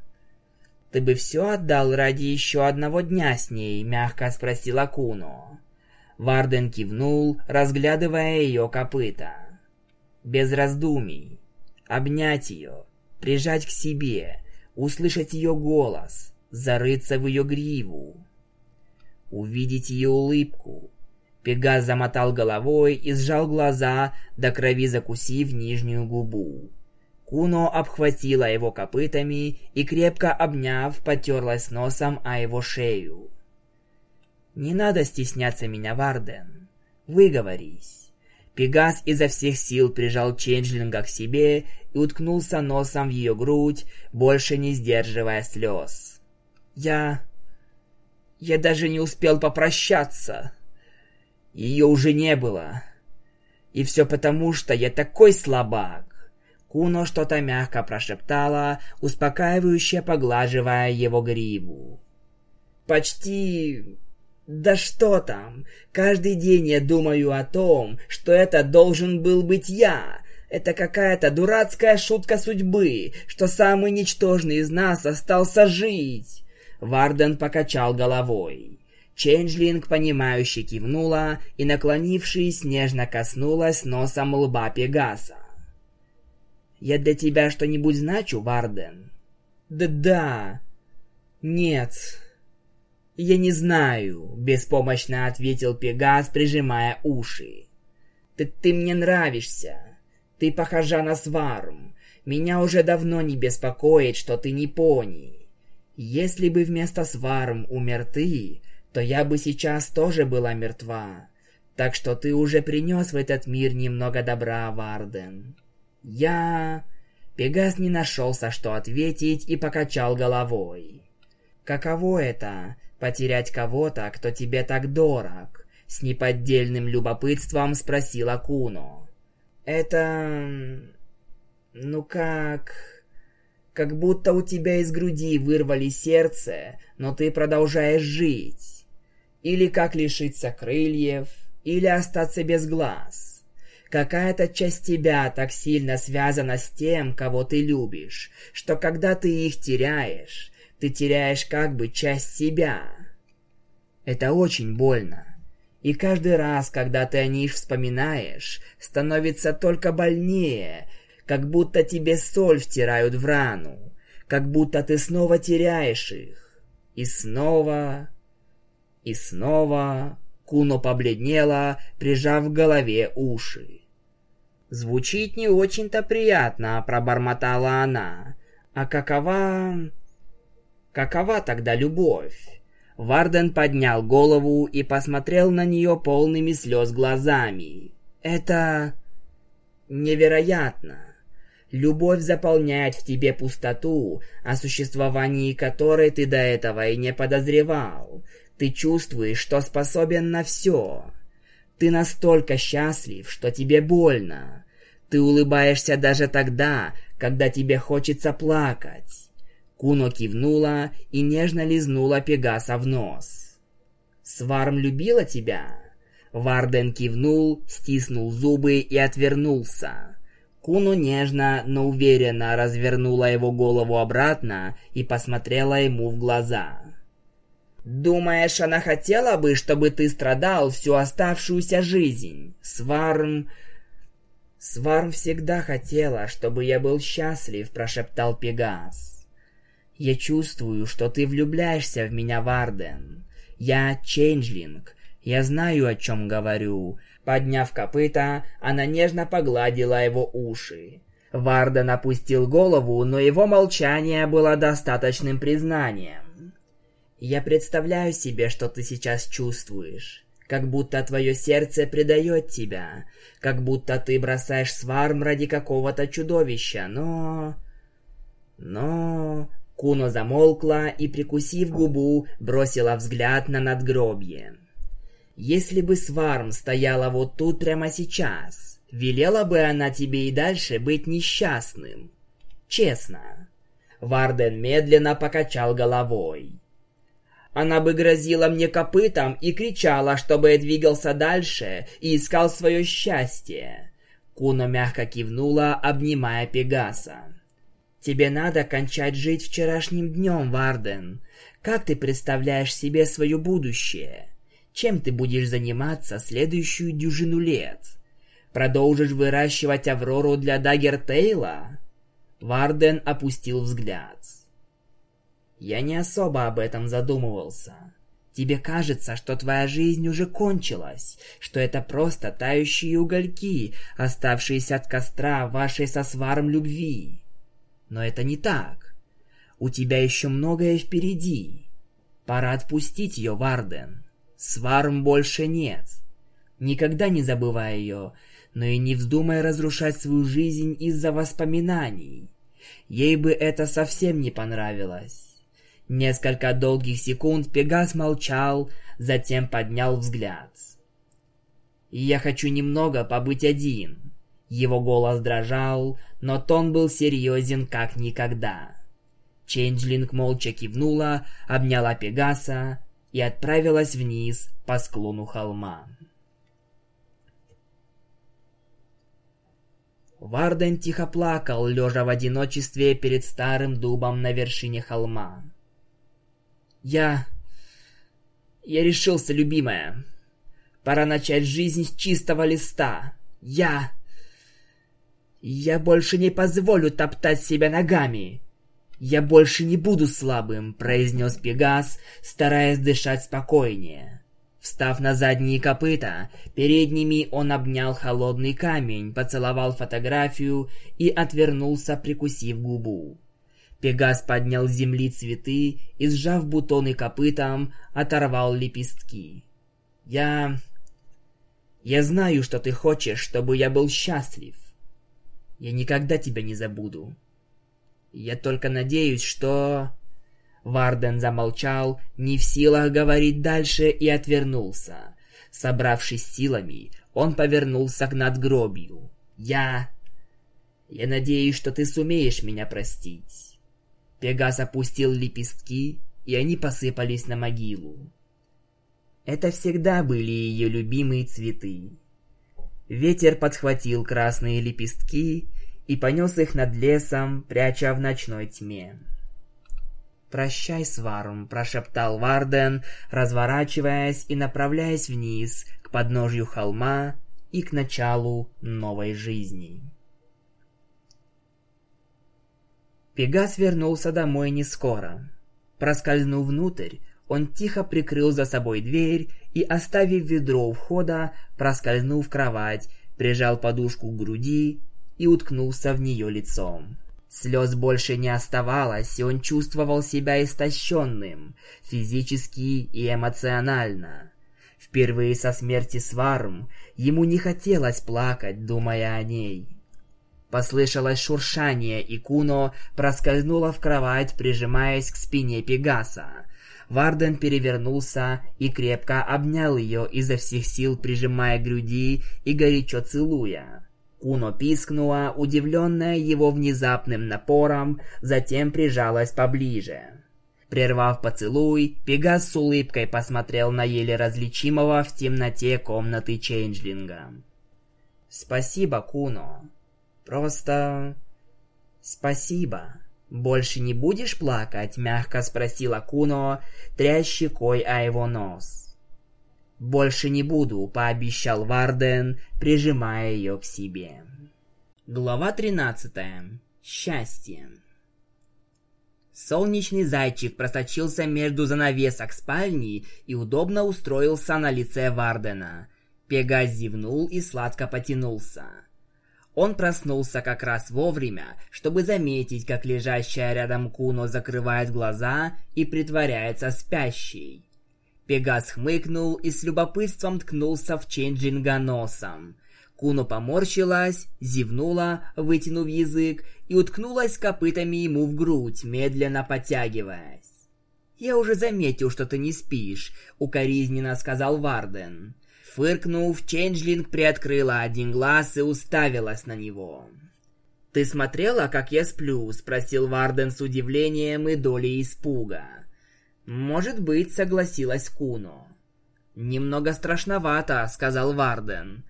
Ты бы все отдал ради еще одного дня с ней, мягко спросила Куно. Варден кивнул, разглядывая ее копыта. Без раздумий. Обнять ее, прижать к себе, услышать ее голос, зарыться в ее гриву, увидеть ее улыбку. Пегас замотал головой и сжал глаза, до крови закусив нижнюю губу. Куно обхватила его копытами и, крепко обняв, потерлась носом о его шею. «Не надо стесняться меня, Варден. Выговорись. Пегас изо всех сил прижал Ченджлинга к себе и уткнулся носом в ее грудь, больше не сдерживая слез. «Я... я даже не успел попрощаться. Ее уже не было. И все потому, что я такой слабак». Куно что-то мягко прошептала, успокаивающе поглаживая его гриву. «Почти да что там? Каждый день я думаю о том, что это должен был быть я. Это какая-то дурацкая шутка судьбы, что самый ничтожный из нас остался жить. Варден покачал головой. Ченджлинг, понимающе кивнула и, наклонившись, нежно коснулась носом лба Пегаса. «Я для тебя что-нибудь значу, Варден?» «Да-да». «Нет». «Я не знаю», — беспомощно ответил Пегас, прижимая уши. «Ты, ты мне нравишься. Ты похожа на сварм. Меня уже давно не беспокоит, что ты не пони. Если бы вместо сварм умер ты, то я бы сейчас тоже была мертва. Так что ты уже принес в этот мир немного добра, Варден. Я...» Пегас не нашелся, что ответить, и покачал головой. «Каково это Потерять кого-то, кто тебе так дорог? С неподдельным любопытством спросила Куно. Это... Ну как... Как будто у тебя из груди вырвали сердце, но ты продолжаешь жить. Или как лишиться крыльев, или остаться без глаз. Какая-то часть тебя так сильно связана с тем, кого ты любишь, что когда ты их теряешь, ты теряешь как бы часть себя. Это очень больно. И каждый раз, когда ты о них вспоминаешь, становится только больнее, как будто тебе соль втирают в рану, как будто ты снова теряешь их. И снова, и снова Куно побледнела, прижав к голове уши. «Звучит не очень-то приятно», — пробормотала она. «А какова... Какова тогда любовь? Варден поднял голову и посмотрел на нее полными слез глазами. Это невероятно. Любовь заполняет в тебе пустоту, о существовании которой ты до этого и не подозревал. Ты чувствуешь, что способен на все. Ты настолько счастлив, что тебе больно. Ты улыбаешься даже тогда, когда тебе хочется плакать. Куно кивнула и нежно лизнула Пегаса в нос. «Сварм любила тебя?» Варден кивнул, стиснул зубы и отвернулся. Куну нежно, но уверенно развернула его голову обратно и посмотрела ему в глаза. «Думаешь, она хотела бы, чтобы ты страдал всю оставшуюся жизнь? Сварм...» «Сварм всегда хотела, чтобы я был счастлив», — прошептал Пегас. «Я чувствую, что ты влюбляешься в меня, Варден. Я Чейнджлинг. Я знаю, о чем говорю. Подняв копыта, она нежно погладила его уши. Варден опустил голову, но его молчание было достаточным признанием. «Я представляю себе, что ты сейчас чувствуешь. Как будто твое сердце предает тебя. Как будто ты бросаешь сварм ради какого-то чудовища, но...» «Но...» Куно замолкла и, прикусив губу, бросила взгляд на надгробье. Если бы Сварм стояла вот тут прямо сейчас, велела бы она тебе и дальше быть несчастным. Честно. Варден медленно покачал головой. Она бы грозила мне копытом и кричала, чтобы я двигался дальше и искал свое счастье. Куно мягко кивнула, обнимая Пегаса. «Тебе надо кончать жить вчерашним днем, Варден. Как ты представляешь себе свое будущее?» Чем ты будешь заниматься следующую дюжину лет? Продолжишь выращивать Аврору для Даггертейла?» Варден опустил взгляд. «Я не особо об этом задумывался. Тебе кажется, что твоя жизнь уже кончилась, что это просто тающие угольки, оставшиеся от костра вашей со сваром любви. Но это не так. У тебя еще многое впереди. Пора отпустить ее, Варден. Сварм больше нет. Никогда не забывай ее, но и не вздумай разрушать свою жизнь из-за воспоминаний. Ей бы это совсем не понравилось. Несколько долгих секунд Пегас молчал, затем поднял взгляд. «Я хочу немного побыть один». Его голос дрожал, но тон был серьезен как никогда. Ченджлинг молча кивнула, обняла Пегаса, и отправилась вниз по склону холма. Варден тихо плакал, лежа в одиночестве перед старым дубом на вершине холма. «Я... я решился, любимая. Пора начать жизнь с чистого листа. Я... я больше не позволю топтать себя ногами. «Я больше не буду слабым», — произнес Пегас, стараясь дышать спокойнее. Встав на задние копыта, передними он обнял холодный камень, поцеловал фотографию и отвернулся, прикусив губу. Пегас поднял с земли цветы и, сжав бутоны копытом, оторвал лепестки. «Я... я знаю, что ты хочешь, чтобы я был счастлив. Я никогда тебя не забуду. Я только надеюсь, что...» Варден замолчал, не в силах говорить дальше и отвернулся. Собравшись силами, он повернулся к надгробию. «Я... я надеюсь, что ты сумеешь меня простить». Пегас опустил лепестки, и они посыпались на могилу. Это всегда были ее любимые цветы. Ветер подхватил красные лепестки и понес их над лесом, пряча в ночной тьме. «Прощай, Сварум», — прошептал Варден, разворачиваясь и направляясь вниз, к подножью холма и к началу новой жизни. Пегас вернулся домой не скоро. Проскользнув внутрь, он тихо прикрыл за собой дверь и, оставив ведро у входа, проскользнув в кровать, прижал подушку к груди и уткнулся в нее лицом. Слез больше не оставалось, и он чувствовал себя истощенным, физически и эмоционально. Впервые со смерти Сварм ему не хотелось плакать, думая о ней. Послышалось шуршание, и Куно проскользнула в кровать, прижимаясь к спине Пегаса. Варден перевернулся и крепко обнял ее изо всех сил, прижимая груди и горячо целуя. Куно пискнула, удивленная его внезапным напором, затем прижалась поближе. Прервав поцелуй, Пегас с улыбкой посмотрел на еле различимого в темноте комнаты Чейнджлинга. «Спасибо, Куно. Просто... спасибо. Больше не будешь плакать?» — мягко спросила Куно, трясь о его нос. «Больше не буду», — пообещал Варден, прижимая ее к себе. Глава 13. Счастье. Солнечный зайчик просочился между занавесок спальни и удобно устроился на лице Вардена. Пегас зевнул и сладко потянулся. Он проснулся как раз вовремя, чтобы заметить, как лежащая рядом Куно закрывает глаза и притворяется спящей. Пегас хмыкнул и с любопытством ткнулся в Ченджинга носом. Куно поморщилась, зевнула, вытянув язык, и уткнулась копытами ему в грудь, медленно подтягиваясь. «Я уже заметил, что ты не спишь», — укоризненно сказал Варден. Фыркнув, Ченджлинг приоткрыла один глаз и уставилась на него. «Ты смотрела, как я сплю?» — спросил Варден с удивлением и долей испуга. «Может быть», — согласилась Куно. «Немного страшновато», — сказал Варден.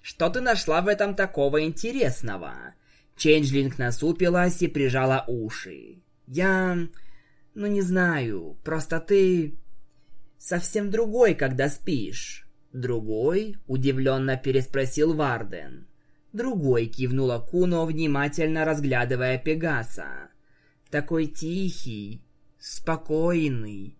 «Что ты нашла в этом такого интересного?» Ченджлинг насупилась и прижала уши. «Я... ну не знаю, просто ты... совсем другой, когда спишь». «Другой?» – удивленно переспросил Варден. «Другой», – кивнула Куно, внимательно разглядывая Пегаса. «Такой тихий, спокойный.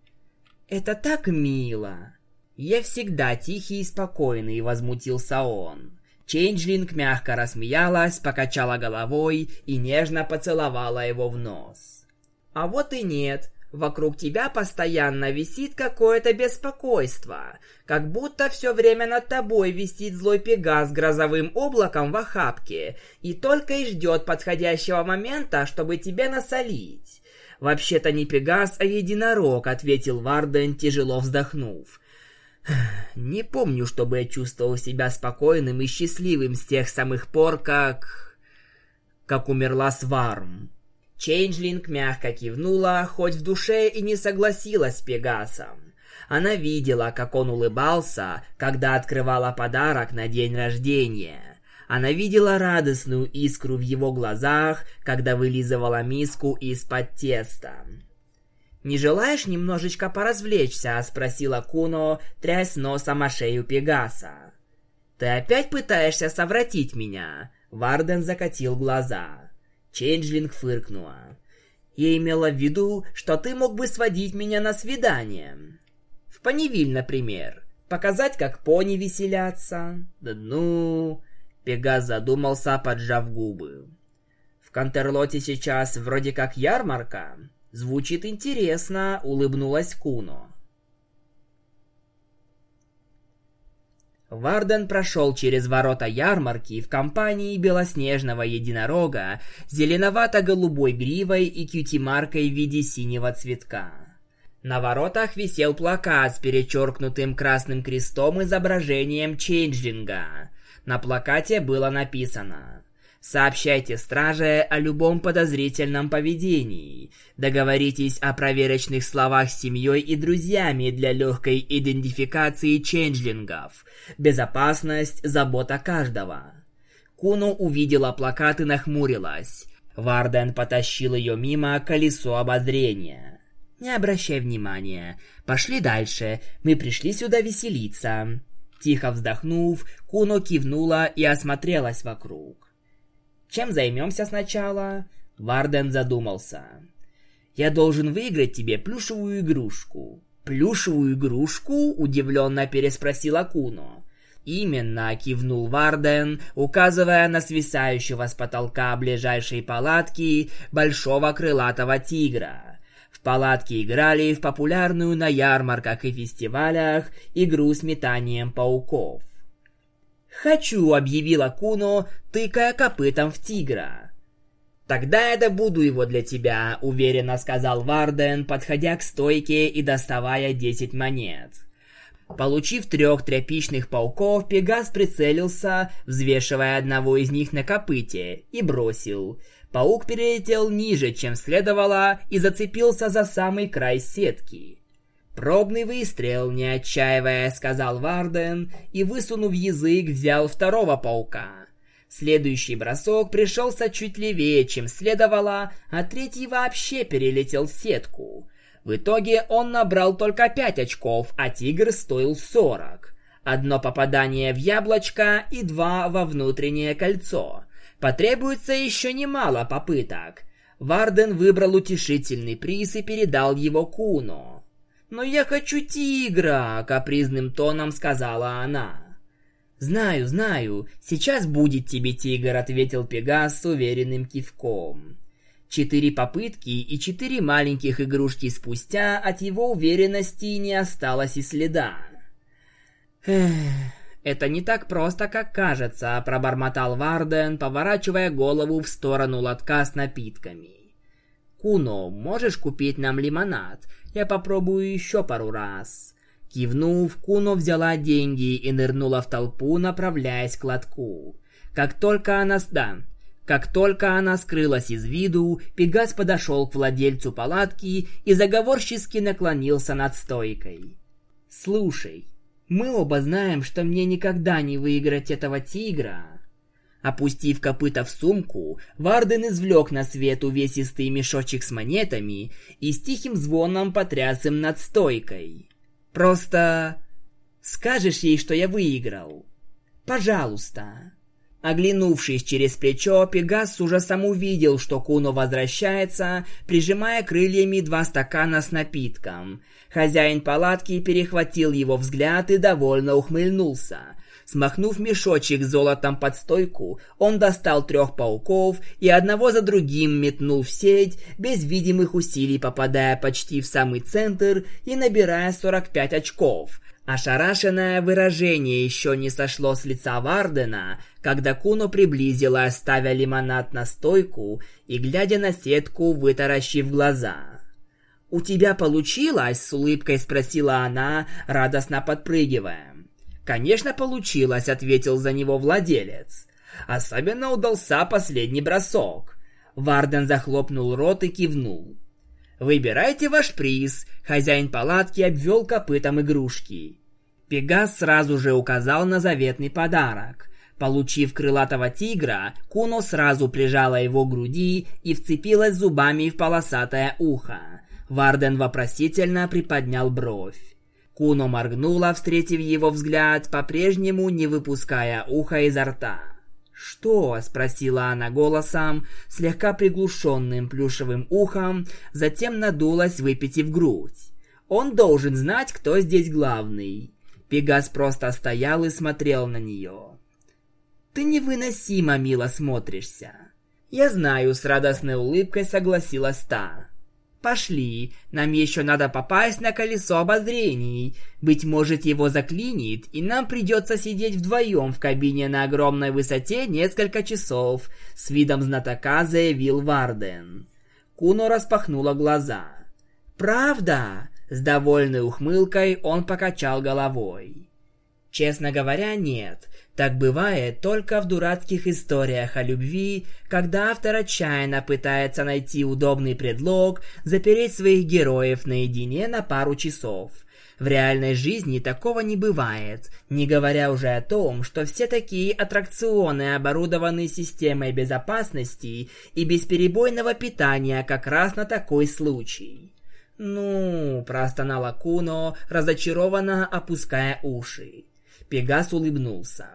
Это так мило!» «Я всегда тихий и спокойный», – возмутился он. Чейнджлинг мягко рассмеялась, покачала головой и нежно поцеловала его в нос. «А вот и нет. Вокруг тебя постоянно висит какое-то беспокойство, как будто все время над тобой висит злой пегас с грозовым облаком в охапке и только и ждет подходящего момента, чтобы тебя насолить. «Вообще-то не Пегас, а единорог», — ответил Варден, тяжело вздохнув. «Не помню, чтобы я чувствовал себя спокойным и счастливым с тех самых пор, как... как умерла Сварм». Чейнджлинг мягко кивнула, хоть в душе и не согласилась с Пегасом. Она видела, как он улыбался, когда открывала подарок на день рождения. Она видела радостную искру в его глазах, когда вылизывала миску из-под теста. «Не желаешь немножечко поразвлечься?» – спросила Куно, трясь носом о шею Пегаса. «Ты опять пытаешься совратить меня?» Варден закатил глаза. Ченджлинг фыркнула. Я имела в виду, что ты мог бы сводить меня на свидание. В Поневиль, например. Показать, как пони веселятся. Да ну... Пегас задумался, поджав губы. В Кантерлоте сейчас вроде как ярмарка. Звучит интересно, улыбнулась Куно. Варден прошел через ворота ярмарки в компании белоснежного единорога зеленовато-голубой гривой и кьюти-маркой в виде синего цветка. На воротах висел плакат с перечеркнутым красным крестом изображением чейнджинга. На плакате было написано Сообщайте страже о любом подозрительном поведении. Договоритесь о проверочных словах с семьей и друзьями для легкой идентификации ченджлингов. Безопасность – забота каждого. Куну увидела плакат и нахмурилась. Варден потащил ее мимо колесо обозрения. «Не обращай внимания. Пошли дальше. Мы пришли сюда веселиться». Тихо вздохнув, Куно кивнула и осмотрелась вокруг. Чем займемся сначала?» Варден задумался. «Я должен выиграть тебе плюшевую игрушку». «Плюшевую игрушку?» – удивленно переспросила Куно. «Именно», – кивнул Варден, указывая на свисающего с потолка ближайшей палатки большого крылатого тигра. В палатке играли в популярную на ярмарках и фестивалях игру с метанием пауков. «Хочу», — объявила Куно, тыкая копытом в тигра. «Тогда я добуду его для тебя», — уверенно сказал Варден, подходя к стойке и доставая десять монет. Получив трех тряпичных пауков, Пегас прицелился, взвешивая одного из них на копыте, и бросил. Паук перелетел ниже, чем следовало, и зацепился за самый край сетки. «Пробный выстрел, не отчаивая», — сказал Варден, и, высунув язык, взял второго паука. Следующий бросок пришелся чуть левее, чем следовало, а третий вообще перелетел сетку. В итоге он набрал только 5 очков, а тигр стоил 40. Одно попадание в яблочко и два во внутреннее кольцо. Потребуется еще немало попыток. Варден выбрал утешительный приз и передал его Куну. «Но я хочу тигра!» — капризным тоном сказала она. «Знаю, знаю, сейчас будет тебе тигр», — ответил Пегас с уверенным кивком. Четыре попытки и четыре маленьких игрушки спустя от его уверенности не осталось и следа. «Эх, это не так просто, как кажется», – пробормотал Варден, поворачивая голову в сторону лотка с напитками. «Куно, можешь купить нам лимонад? Я попробую еще пару раз». Кивнув, Куно взяла деньги и нырнула в толпу, направляясь к лотку. Как только она... Да, как только она скрылась из виду, Пегас подошел к владельцу палатки и заговорчески наклонился над стойкой. «Слушай, мы оба знаем, что мне никогда не выиграть этого тигра». Опустив копыта в сумку, Варден извлек на свет увесистый мешочек с монетами и с тихим звоном потряс им над стойкой. «Просто скажешь ей, что я выиграл? Пожалуйста». Оглянувшись через плечо, Пегас с ужасом увидел, что Куно возвращается, прижимая крыльями два стакана с напитком. Хозяин палатки перехватил его взгляд и довольно ухмыльнулся. Смахнув мешочек с золотом под стойку, он достал трех пауков и одного за другим метнул в сеть, без видимых усилий попадая почти в самый центр и набирая 45 очков – Ошарашенное выражение еще не сошло с лица Вардена, когда Куно приблизилась, ставя лимонад на стойку и глядя на сетку, вытаращив глаза. «У тебя получилось?» — с улыбкой спросила она, радостно подпрыгивая. «Конечно получилось», — ответил за него владелец. «Особенно удался последний бросок». Варден захлопнул рот и кивнул. «Выбирайте ваш приз», — хозяин палатки обвел копытом игрушки. Пегас сразу же указал на заветный подарок. Получив крылатого тигра, Куно сразу прижала его к груди и вцепилась зубами в полосатое ухо. Варден вопросительно приподнял бровь. Куно моргнула, встретив его взгляд, по-прежнему не выпуская уха изо рта. «Что?» – спросила она голосом, слегка приглушенным плюшевым ухом, затем надулась, выпитив грудь. «Он должен знать, кто здесь главный». Пегас просто стоял и смотрел на нее. «Ты невыносимо мило смотришься». «Я знаю», — с радостной улыбкой согласилась та. «Пошли, нам еще надо попасть на колесо обозрений. Быть может, его заклинит, и нам придется сидеть вдвоем в кабине на огромной высоте несколько часов», — с видом знатока заявил Варден. Куно распахнула глаза. «Правда? С довольной ухмылкой он покачал головой. Честно говоря, нет. Так бывает только в дурацких историях о любви, когда автор отчаянно пытается найти удобный предлог запереть своих героев наедине на пару часов. В реальной жизни такого не бывает, не говоря уже о том, что все такие аттракционы оборудованы системой безопасности и бесперебойного питания как раз на такой случай. «Ну...» – простонала Куно, разочарованно опуская уши. Пегас улыбнулся.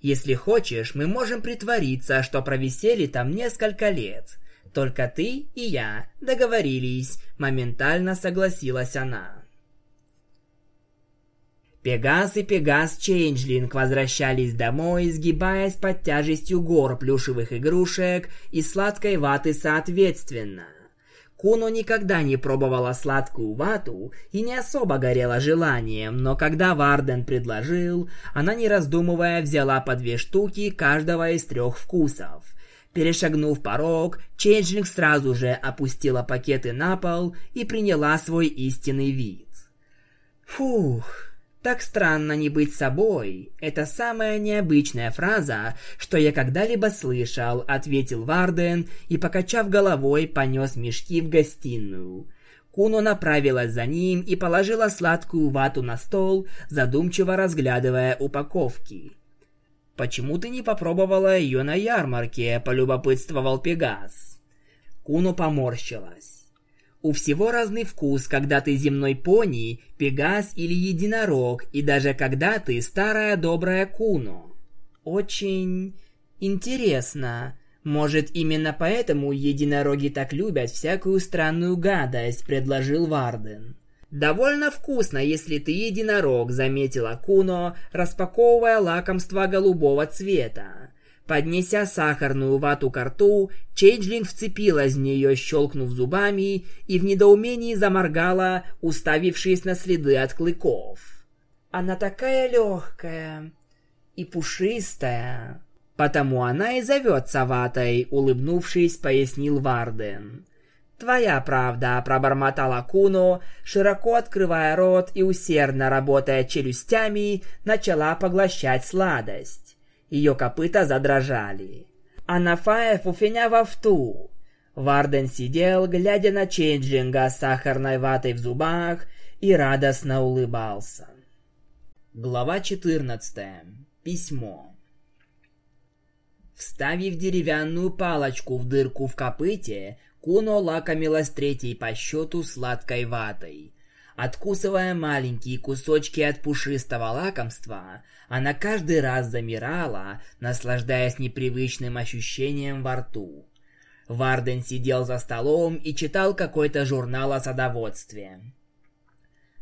«Если хочешь, мы можем притвориться, что провисели там несколько лет. Только ты и я договорились», – моментально согласилась она. Пегас и Пегас Чейнджлинг возвращались домой, сгибаясь под тяжестью гор плюшевых игрушек и сладкой ваты соответственно. Куно никогда не пробовала сладкую вату и не особо горела желанием, но когда Варден предложил, она не раздумывая взяла по две штуки каждого из трех вкусов. Перешагнув порог, Чейнджлинг сразу же опустила пакеты на пол и приняла свой истинный вид. Фух, так странно не быть собой. Это самая необычная фраза, что я когда-либо слышал, ответил Варден и, покачав головой, понес мешки в гостиную. Куно направилась за ним и положила сладкую вату на стол, задумчиво разглядывая упаковки. «Почему ты не попробовала ее на ярмарке?» – полюбопытствовал Пегас. Куно поморщилась. У всего разный вкус, когда ты земной пони, пегас или единорог, и даже когда ты старая добрая куно. Очень интересно. Может, именно поэтому единороги так любят всякую странную гадость, предложил Варден. «Довольно вкусно, если ты единорог», — заметила Куно, распаковывая лакомство голубого цвета. Поднеся сахарную вату к рту, Чейджлин вцепилась в нее, щелкнув зубами, и в недоумении заморгала, уставившись на следы от клыков. «Она такая легкая и пушистая». «Потому она и зовется ватой», — улыбнувшись, пояснил Варден. «Твоя правда», — пробормотала Куно, широко открывая рот и усердно работая челюстями, начала поглощать сладость. Ее копыта задрожали. Анафаев уфеня во вту. Варден сидел, глядя на Чейнджлинга с сахарной ватой в зубах, и радостно улыбался. Глава 14. Письмо. Вставив деревянную палочку в дырку в копыте, Куно лакомилась третьей по счету сладкой ватой. Откусывая маленькие кусочки от пушистого лакомства, она каждый раз замирала, наслаждаясь непривычным ощущением во рту. Варден сидел за столом и читал какой-то журнал о садоводстве.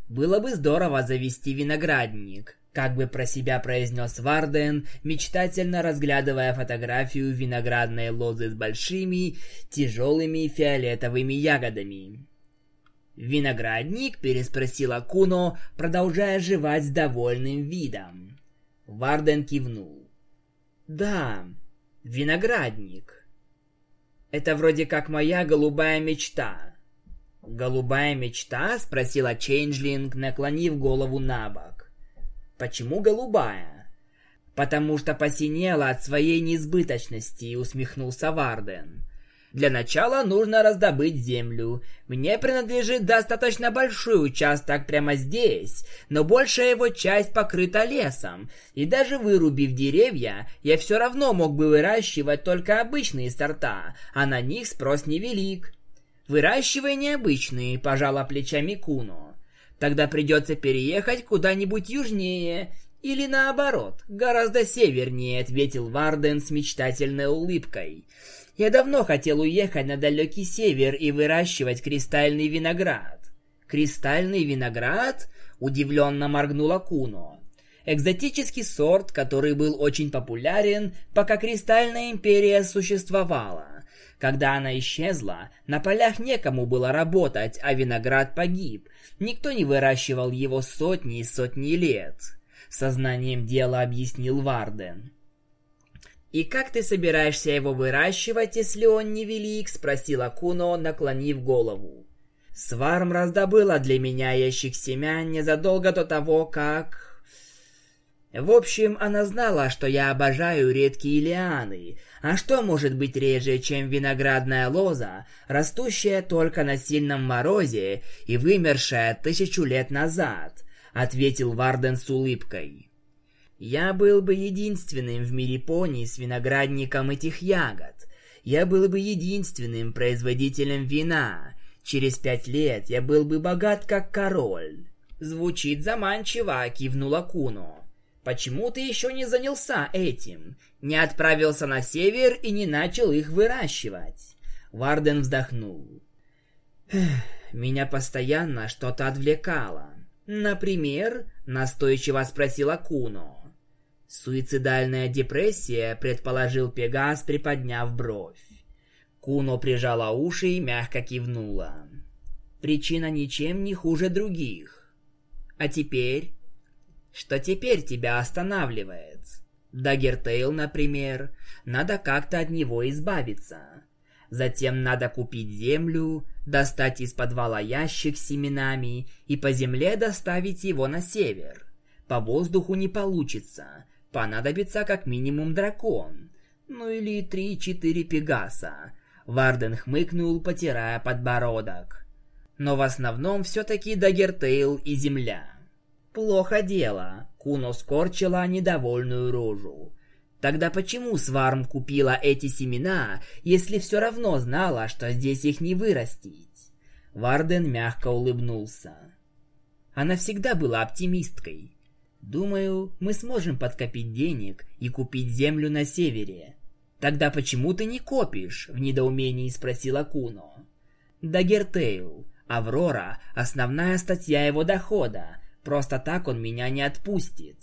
«Было бы здорово завести виноградник», как бы про себя произнес Варден, мечтательно разглядывая фотографию виноградной лозы с большими, тяжелыми фиолетовыми ягодами. «Виноградник?» – переспросила Куно, продолжая жевать с довольным видом. Варден кивнул. «Да, виноградник. Это вроде как моя голубая мечта». «Голубая мечта?» – спросила Чейнджлинг, наклонив голову на бок. «Почему голубая?» «Потому что посинела от своей несбыточности», – усмехнулся Варден. Для начала нужно раздобыть землю. Мне принадлежит достаточно большой участок прямо здесь, но большая его часть покрыта лесом. И даже вырубив деревья, я все равно мог бы выращивать только обычные сорта, а на них спрос невелик. Выращивай необычные, пожала плечами Куно. Тогда придется переехать куда-нибудь южнее, или наоборот, гораздо севернее, ответил Варден с мечтательной улыбкой. Я давно хотел уехать на далекий север и выращивать кристальный виноград. Кристальный виноград? Удивленно моргнула Куно. Экзотический сорт, который был очень популярен, пока Кристальная империя существовала. Когда она исчезла, на полях некому было работать, а виноград погиб. Никто не выращивал его сотни и сотни лет. Сознанием дела объяснил Варден. «И как ты собираешься его выращивать, если он невелик?» — спросила Куно, наклонив голову. «Сварм раздобыла для меня ящик семян незадолго до того, как...» В общем, она знала, что я обожаю редкие лианы. А что может быть реже, чем виноградная лоза, растущая только на сильном морозе и вымершая тысячу лет назад? Ответил Варден с улыбкой. Я был бы единственным в мире пони с виноградником этих ягод. Я был бы единственным производителем вина. Через пять лет я был бы богат как король. Звучит заманчиво, кивнула Куно. Почему ты еще не занялся этим? Не отправился на север и не начал их выращивать? Варден вздохнул. Меня постоянно что-то отвлекало. Например, настойчиво спросила Куно. «Суицидальная депрессия», — предположил Пегас, приподняв бровь. Куно прижала уши и мягко кивнула. Причина ничем не хуже других. А теперь? Что теперь тебя останавливает? Даггертейл, например, надо как-то от него избавиться. Затем надо купить землю, достать из подвала ящик с семенами и по земле доставить его на север. По воздуху не получится, понадобится как минимум дракон. Ну или три-четыре пегаса. Варден хмыкнул, потирая подбородок. Но в основном все-таки Даггертейл и земля. Плохо дело. Куно скорчила недовольную рожу. Тогда почему Swarm купила эти семена, если все равно знала, что здесь их не вырастить? Варден мягко улыбнулся. Она всегда была оптимисткой. Думаю, мы сможем подкопить денег и купить землю на севере. Тогда почему ты не копишь? В недоумении спросила Куно. Даггертейл. Аврора – основная статья его дохода, Просто так он меня не отпустит.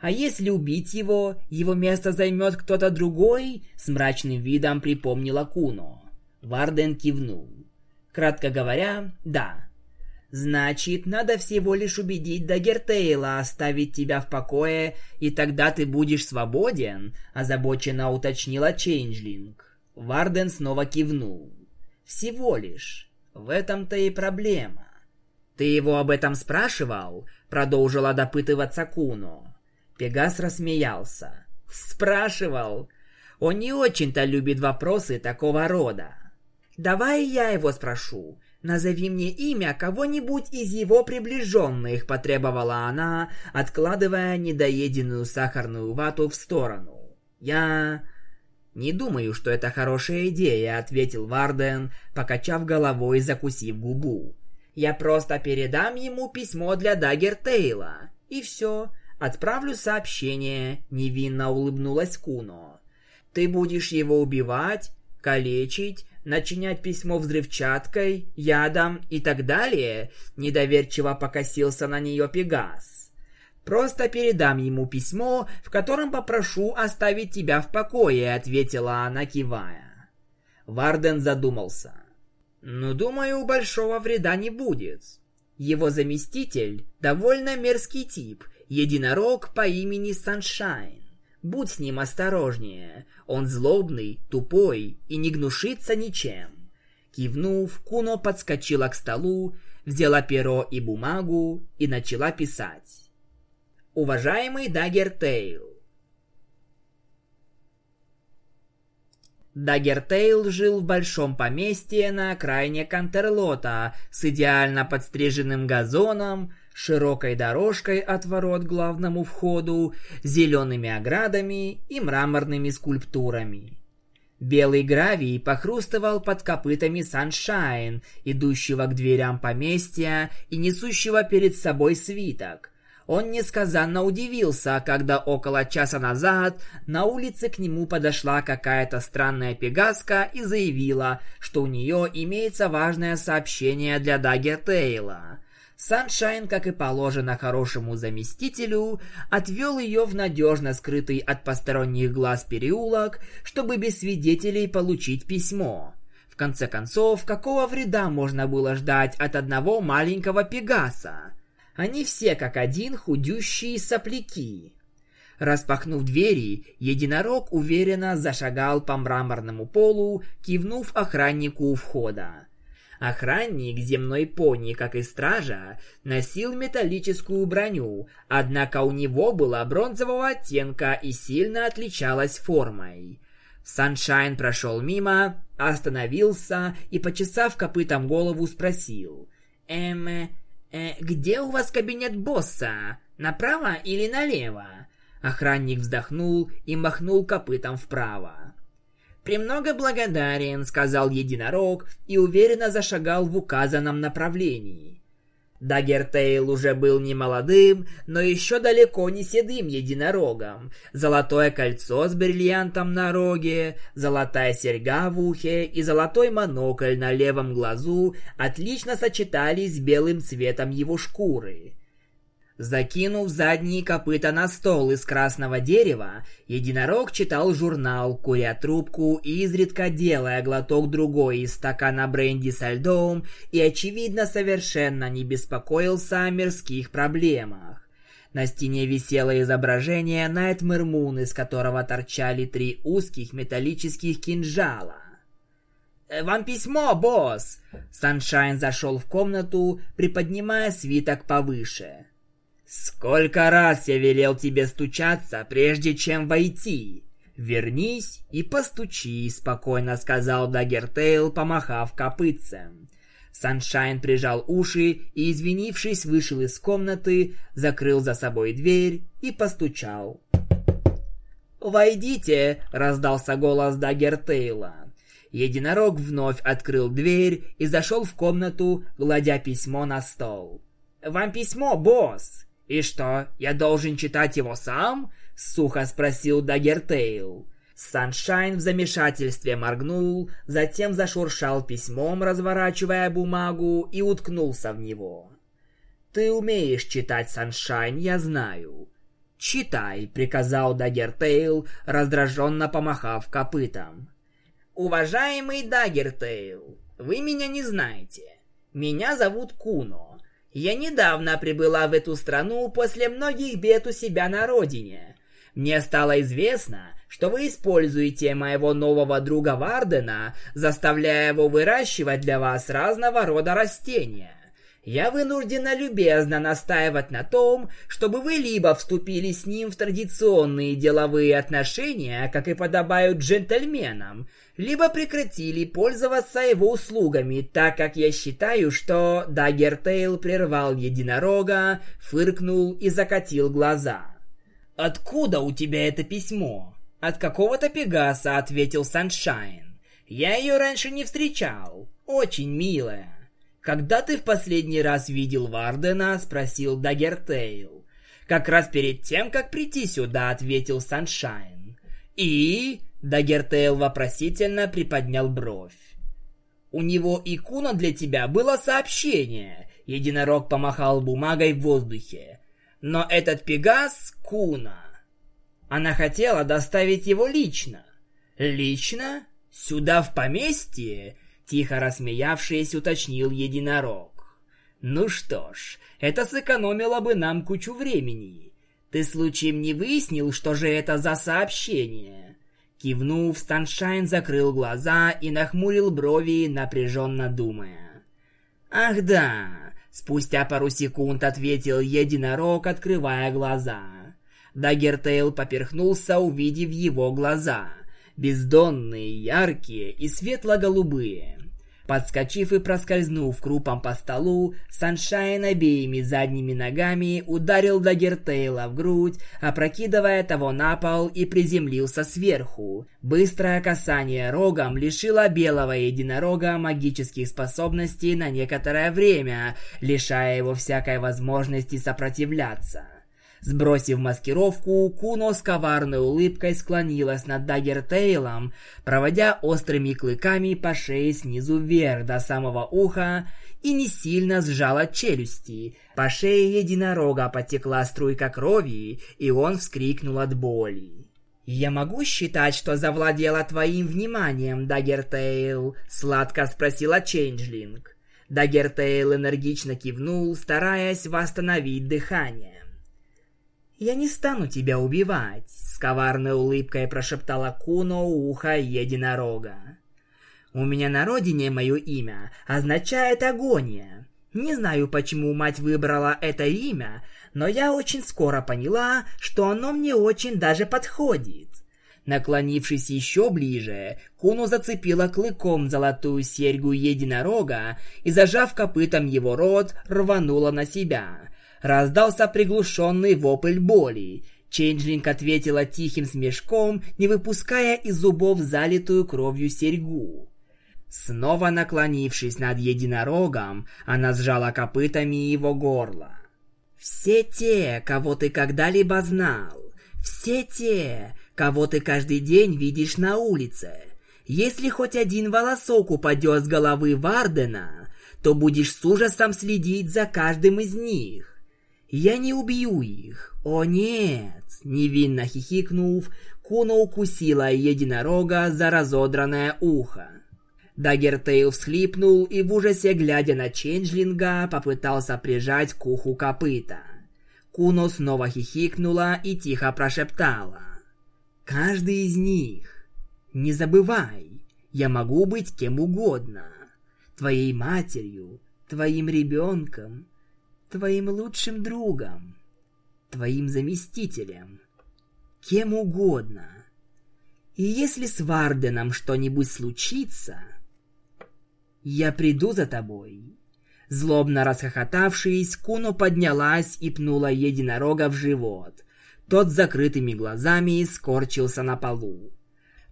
А если убить его, его место займет кто-то другой? С мрачным видом припомнила Куно. Варден кивнул. Кратко говоря, да. Значит, надо всего лишь убедить Даггертейла оставить тебя в покое, и тогда ты будешь свободен, озабоченно уточнила Чейнджлинг. Варден снова кивнул. Всего лишь. В этом-то и проблема. Ты его об этом спрашивал? Продолжила допытываться Куно. Пегас рассмеялся. Спрашивал. Он не очень-то любит вопросы такого рода. Давай я его спрошу. Назови мне имя кого-нибудь из его приближенных, потребовала она, откладывая недоеденную сахарную вату в сторону. Я не думаю, что это хорошая идея, ответил Варден, покачав головой и закусив губу. Я просто передам ему письмо для Даггертейла. И все. Отправлю сообщение, невинно улыбнулась Куно. Ты будешь его убивать, калечить, начинять письмо взрывчаткой, ядом и так далее, недоверчиво покосился на нее Пегас. Просто передам ему письмо, в котором попрошу оставить тебя в покое, ответила она, кивая. Варден задумался. Но, думаю, большого вреда не будет. Его заместитель – довольно мерзкий тип, единорог по имени Саншайн. Будь с ним осторожнее. Он злобный, тупой и не гнушится ничем. Кивнув, Куно подскочила к столу, взяла перо и бумагу и начала писать. Уважаемый Даггертейл, Даггертейл жил в большом поместье на окраине Кантерлота с идеально подстриженным газоном, широкой дорожкой от ворот к главному входу, зелеными оградами и мраморными скульптурами. Белый гравий похрустывал под копытами Саншайн, идущего к дверям поместья и несущего перед собой свиток, он несказанно удивился, когда около часа назад на улице к нему подошла какая-то странная пегаска и заявила, что у нее имеется важное сообщение для Даги Тейла. Саншайн, как и положено хорошему заместителю, отвел ее в надежно скрытый от посторонних глаз переулок, чтобы без свидетелей получить письмо. В конце концов, какого вреда можно было ждать от одного маленького пегаса? Они все как один худющие сопляки. Распахнув двери, единорог уверенно зашагал по мраморному полу, кивнув охраннику у входа. Охранник земной пони, как и стража, носил металлическую броню, однако у него была бронзового оттенка и сильно отличалась формой. Саншайн прошел мимо, остановился и, почесав копытом голову, спросил. «Эм, «Э, «Где у вас кабинет босса? Направо или налево?» Охранник вздохнул и махнул копытом вправо. «Премного благодарен», — сказал единорог и уверенно зашагал в указанном направлении. Даггертейл уже был не молодым, но еще далеко не седым единорогом. Золотое кольцо с бриллиантом на роге, золотая серьга в ухе и золотой монокль на левом глазу отлично сочетались с белым цветом его шкуры. Закинув задние копыта на стол из красного дерева, единорог читал журнал, куря трубку и изредка делая глоток другой из стакана бренди со льдом и, очевидно, совершенно не беспокоился о мирских проблемах. На стене висело изображение Найтмэр Мун, из которого торчали три узких металлических кинжала. «Э, «Вам письмо, босс!» Саншайн зашел в комнату, приподнимая свиток повыше. «Сколько раз я велел тебе стучаться, прежде чем войти? Вернись и постучи», — спокойно сказал Даггертейл, помахав копытцем. Саншайн прижал уши и, извинившись, вышел из комнаты, закрыл за собой дверь и постучал. «Войдите!» — раздался голос Даггертейла. Единорог вновь открыл дверь и зашел в комнату, кладя письмо на стол. «Вам письмо, босс!» «И что, я должен читать его сам?» — сухо спросил Даггертейл. Саншайн в замешательстве моргнул, затем зашуршал письмом, разворачивая бумагу, и уткнулся в него. «Ты умеешь читать, Саншайн, я знаю». «Читай», — приказал Даггертейл, раздраженно помахав копытом. «Уважаемый Даггертейл, вы меня не знаете. Меня зовут Куно. Я недавно прибыла в эту страну после многих бед у себя на родине. Мне стало известно, что вы используете моего нового друга Вардена, заставляя его выращивать для вас разного рода растения. Я вынуждена любезно настаивать на том, чтобы вы либо вступили с ним в традиционные деловые отношения, как и подобают джентльменам, либо прекратили пользоваться его услугами, так как я считаю, что Даггертейл прервал единорога, фыркнул и закатил глаза. «Откуда у тебя это письмо?» «От какого-то пегаса», — ответил Саншайн. «Я ее раньше не встречал. Очень милая». «Когда ты в последний раз видел Вардена?» — спросил Даггертейл. «Как раз перед тем, как прийти сюда», — ответил Саншайн. «И?» Даггертейл вопросительно приподнял бровь. «У него и Куно для тебя было сообщение!» Единорог помахал бумагой в воздухе. «Но этот пегас — Куно!» Она хотела доставить его лично. «Лично? Сюда, в поместье?» Тихо рассмеявшись, уточнил единорог. «Ну что ж, это сэкономило бы нам кучу времени. Ты случаем не выяснил, что же это за сообщение?» Кивнув, Саншайн закрыл глаза и нахмурил брови, напряженно думая. «Ах да!» — спустя пару секунд ответил единорог, открывая глаза. Даггертейл поперхнулся, увидев его глаза. Бездонные, яркие и светло-голубые. Подскочив и проскользнув крупом по столу, Саншайн обеими задними ногами ударил Даггертейла в грудь, опрокидывая того на пол и приземлился сверху. Быстрое касание рогом лишило белого единорога магических способностей на некоторое время, лишая его всякой возможности сопротивляться. Сбросив маскировку, Куно с коварной улыбкой склонилась над Даггертейлом, проводя острыми клыками по шее снизу вверх до самого уха и не сильно сжала челюсти. По шее единорога потекла струйка крови, и он вскрикнул от боли. «Я могу считать, что завладела твоим вниманием, Даггертейл?» — сладко спросила Чейнджлинг. Даггертейл энергично кивнул, стараясь восстановить дыхание. «Я не стану тебя убивать», — с коварной улыбкой прошептала Куно у уха единорога. «У меня на родине мое имя означает агония. Не знаю, почему мать выбрала это имя, но я очень скоро поняла, что оно мне очень даже подходит». Наклонившись еще ближе, Куно зацепила клыком золотую серьгу единорога и, зажав копытом его рот, рванула на себя. Раздался приглушенный вопль боли. Чейнджлинг ответила тихим смешком, не выпуская из зубов залитую кровью серьгу. Снова наклонившись над единорогом, она сжала копытами его горло. «Все те, кого ты когда-либо знал, все те, кого ты каждый день видишь на улице, если хоть один волосок упадет с головы Вардена, то будешь с ужасом следить за каждым из них. «Я не убью их! О нет!» Невинно хихикнув, Куно укусила единорога за разодранное ухо. Даггертейл всхлипнул и в ужасе, глядя на Чейнджлинга, попытался прижать к уху копыта. Куно снова хихикнула и тихо прошептала. «Каждый из них. Не забывай, я могу быть кем угодно. Твоей матерью, твоим ребенком, твоим лучшим другом, твоим заместителем, кем угодно. И если с Варденом что-нибудь случится, я приду за тобой. Злобно расхохотавшись, Куно поднялась и пнула единорога в живот. Тот с закрытыми глазами скорчился на полу.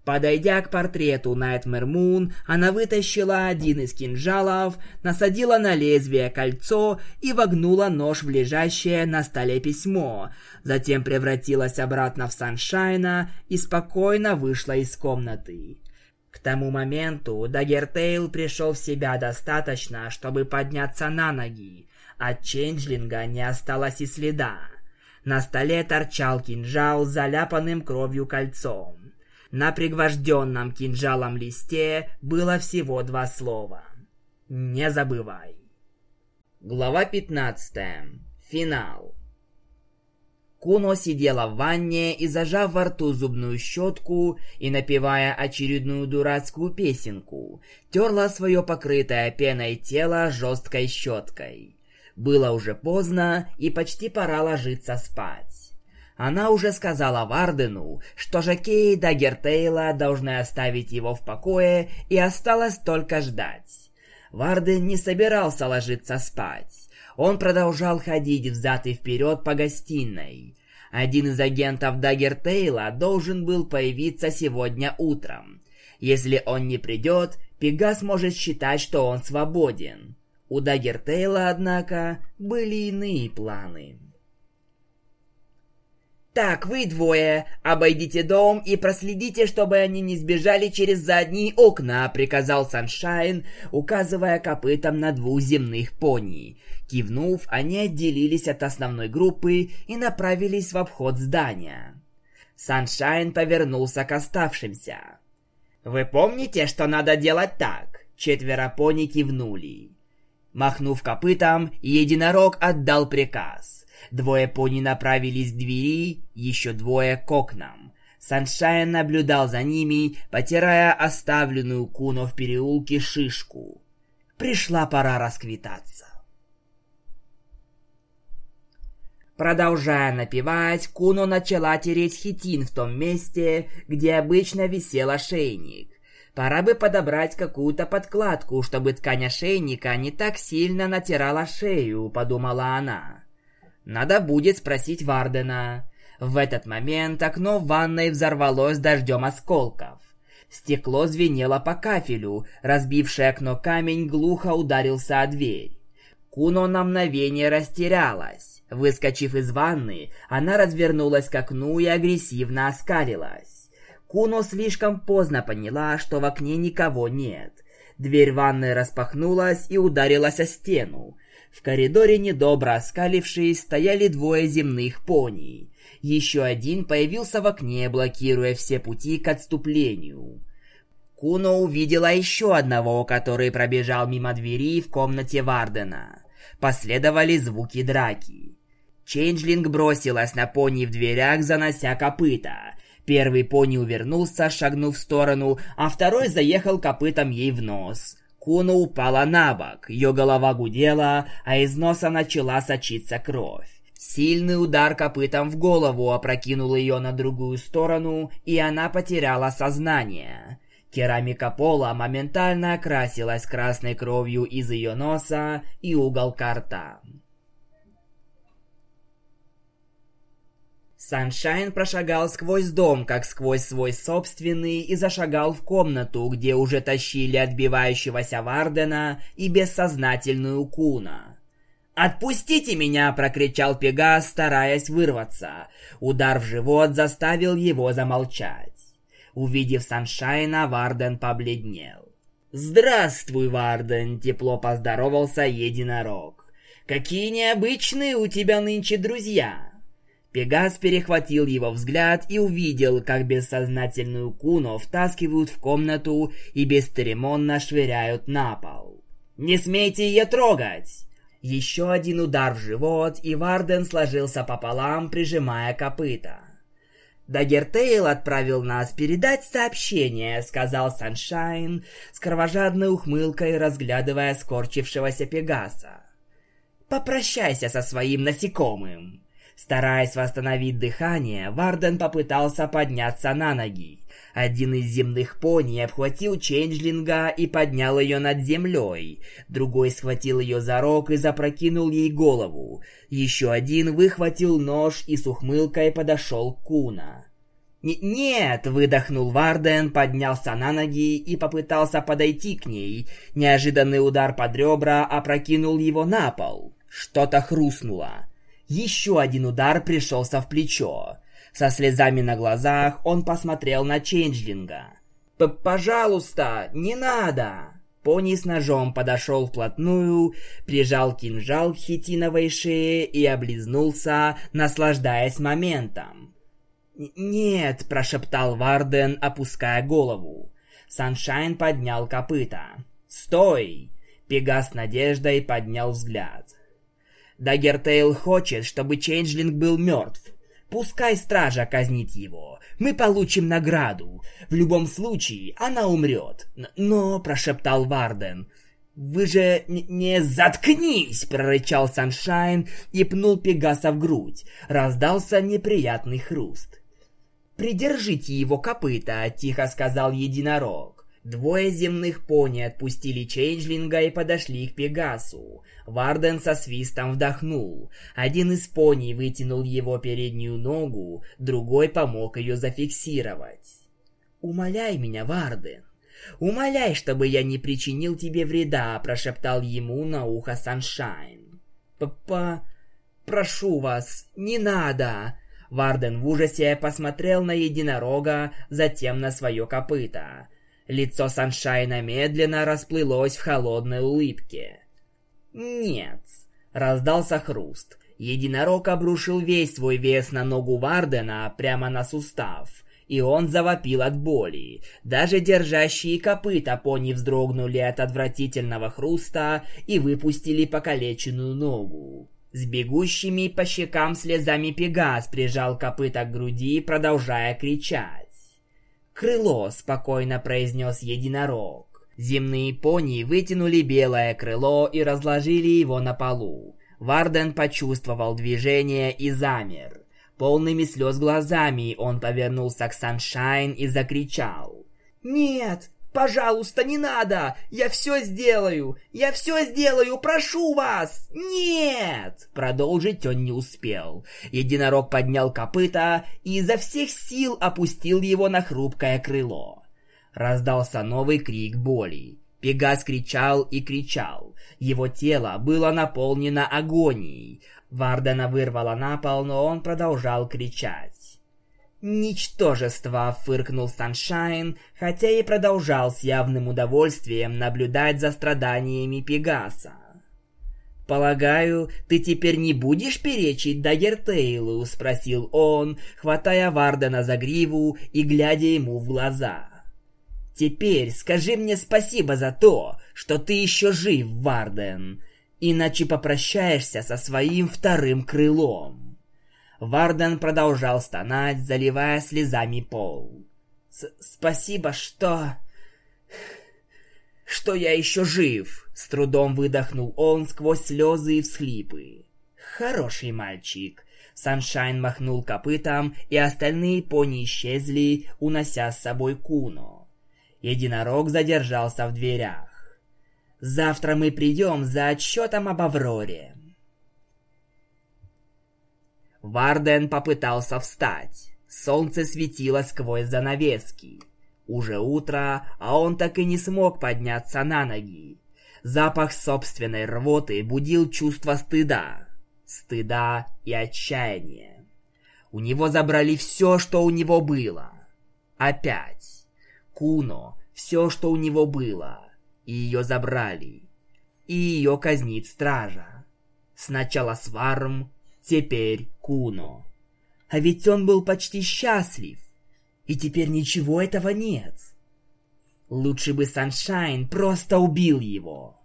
Подойдя к портрету Найтмэр Мун, она вытащила один из кинжалов, насадила на лезвие кольцо и вогнула нож в лежащее на столе письмо. Затем превратилась обратно в Саншайна и спокойно вышла из комнаты. К тому моменту Даггертейл пришел в себя достаточно, чтобы подняться на ноги. От Ченджлинга не осталось и следа. На столе торчал кинжал с заляпанным кровью кольцом. На пригвожденном кинжалом листе было всего два слова. «Не забывай». Глава 15. Финал. Куно сидела в ванне и, зажав во рту зубную щетку и напевая очередную дурацкую песенку, терла свое покрытое пеной тело жесткой щеткой. Было уже поздно, и почти пора ложиться спать. Она уже сказала Вардену, что жокеи Даггертейла должны оставить его в покое, и осталось только ждать. Варден не собирался ложиться спать. Он продолжал ходить взад и вперед по гостиной. Один из агентов Даггертейла должен был появиться сегодня утром. Если он не придет, Пегас может считать, что он свободен. У Даггертейла, однако, были иные планы. «Так, вы двое, обойдите дом и проследите, чтобы они не сбежали через задние окна», — приказал Саншайн, указывая копытом на двух земных пони. Кивнув, они отделились от основной группы и направились в обход здания. Саншайн повернулся к оставшимся. «Вы помните, что надо делать так?» Четверо пони кивнули. Махнув копытом, единорог отдал приказ. Двое пони направились к двери, еще двое к окнам. Саншайн наблюдал за ними, потирая оставленную Куно в переулке шишку. Пришла пора расквитаться. Продолжая напевать, Куно начала тереть хитин в том месте, где обычно висел ошейник. Пора бы подобрать какую-то подкладку, чтобы ткань ошейника не так сильно натирала шею, подумала она. Надо будет спросить Вардена. В этот момент окно в ванной взорвалось дождем осколков. Стекло звенело по кафелю, разбивший окно камень глухо ударился о дверь. Куно на мгновение растерялась. Выскочив из ванны, она развернулась к окну и агрессивно оскалилась. Куно слишком поздно поняла, что в окне никого нет. Дверь ванной распахнулась и ударилась о стену. В коридоре, недобро оскалившись, стояли двое земных пони. Еще один появился в окне, блокируя все пути к отступлению. Куно увидела еще одного, который пробежал мимо двери в комнате Вардена. Последовали звуки драки. Чейнджлинг бросилась на пони в дверях, занося копыта. Первый пони увернулся, шагнув в сторону, а второй заехал копытом ей в нос. Куно упала на бок, ее голова гудела, а из носа начала сочиться кровь. Сильный удар копытом в голову опрокинул ее на другую сторону, и она потеряла сознание. Керамика пола моментально окрасилась красной кровью из ее носа и уголка рта. Саншайн прошагал сквозь дом, как сквозь свой собственный, и зашагал в комнату, где уже тащили отбивающегося Вардена и бессознательную Куна. «Отпустите меня!» – прокричал Пегас, стараясь вырваться. Удар в живот заставил его замолчать. Увидев Саншайна, Варден побледнел. «Здравствуй, Варден!» – тепло поздоровался единорог. Какие необычные у тебя нынче друзья!» Пегас перехватил его взгляд и увидел, как бессознательную Куно втаскивают в комнату и бесцеремонно швыряют на пол. «Не смейте ее трогать!» Еще один удар в живот, и Варден сложился пополам, прижимая копыта. «Даггертейл отправил нас передать сообщение», — сказал Саншайн с кровожадной ухмылкой, разглядывая скорчившегося Пегаса. «Попрощайся со своим насекомым». Стараясь восстановить дыхание, Варден попытался подняться на ноги. Один из земных пони обхватил Ченджлинга и поднял ее над землей. Другой схватил ее за рог и запрокинул ей голову. Еще один выхватил нож и с ухмылкой подошел к Куна. «Нет!» — выдохнул Варден, поднялся на ноги и попытался подойти к ней. Неожиданный удар под ребра опрокинул его на пол. Что-то хрустнуло. Еще один удар пришелся в плечо. Со слезами на глазах он посмотрел на Ченджлинга. «Пожалуйста, не надо!» Пони с ножом подошел вплотную, прижал кинжал к хитиновой шее и облизнулся, наслаждаясь моментом. «Нет», — прошептал Варден, опуская голову. Саншайн поднял копыта. «Стой!» Пегас с надеждой поднял взгляд. Даггертейл хочет, чтобы Чейнджлинг был мертв. Пускай стража казнит его. Мы получим награду. В любом случае, она умрет. Но, прошептал Варден, «Вы же не заткнись!» — прорычал Саншайн и пнул Пегаса в грудь. Раздался неприятный хруст. «Придержите его копыта», — тихо сказал единорог. Двое земных пони отпустили Чейнджлинга и подошли к Пегасу. Варден со свистом вдохнул. Один из пони вытянул его переднюю ногу, другой помог ее зафиксировать. «Умоляй меня, Варден, умоляй, чтобы я не причинил тебе вреда», – прошептал ему на ухо Саншайн. «Папа, прошу вас, не надо!» Варден в ужасе посмотрел на единорога, затем на свое копыто. Лицо Саншайна медленно расплылось в холодной улыбке. «Нет», — раздался хруст. Единорог обрушил весь свой вес на ногу Вардена прямо на сустав, и он завопил от боли. Даже держащие копыта пони вздрогнули от отвратительного хруста и выпустили покалеченную ногу. С бегущими по щекам слезами Пегас прижал копыта к груди, продолжая кричать. «Крыло», — спокойно произнес единорог. Земные пони вытянули белое крыло и разложили его на полу. Варден почувствовал движение и замер. Полными слез глазами он повернулся к Саншайн и закричал. «Нет! Пожалуйста, не надо! Я все сделаю! Я все сделаю! Прошу вас! Нет!» Продолжить он не успел. Единорог поднял копыта и изо всех сил опустил его на хрупкое крыло. Раздался новый крик боли. Пегас кричал и кричал. Его тело было наполнено агонией. Вардена вырвало на пол, но он продолжал кричать. «Ничтожество!» — фыркнул Саншайн, хотя и продолжал с явным удовольствием наблюдать за страданиями Пегаса. «Полагаю, ты теперь не будешь перечить Даггертейлу?» — спросил он, хватая Вардена за гриву и глядя ему в глаза. «Теперь скажи мне спасибо за то, что ты еще жив, Варден, иначе попрощаешься со своим вторым крылом». Варден продолжал стонать, заливая слезами пол. «Спасибо, что... что я еще жив!» С трудом выдохнул он сквозь слезы и всхлипы. «Хороший мальчик!» Саншайн махнул копытом, и остальные пони исчезли, унося с собой Куно. Единорог задержался в дверях. «Завтра мы придем за отчетом об Авроре. Варден попытался встать. Солнце светило сквозь занавески. Уже утро, а он так и не смог подняться на ноги. Запах собственной рвоты будил чувство стыда. Стыда и отчаяния. У него забрали все, что у него было. Опять. Куно, все, что у него было. И ее забрали. И ее казнит стража. Сначала Сварм, теперь Куно. А ведь он был почти счастлив. И теперь ничего этого нет. Лучше бы Саншайн просто убил его.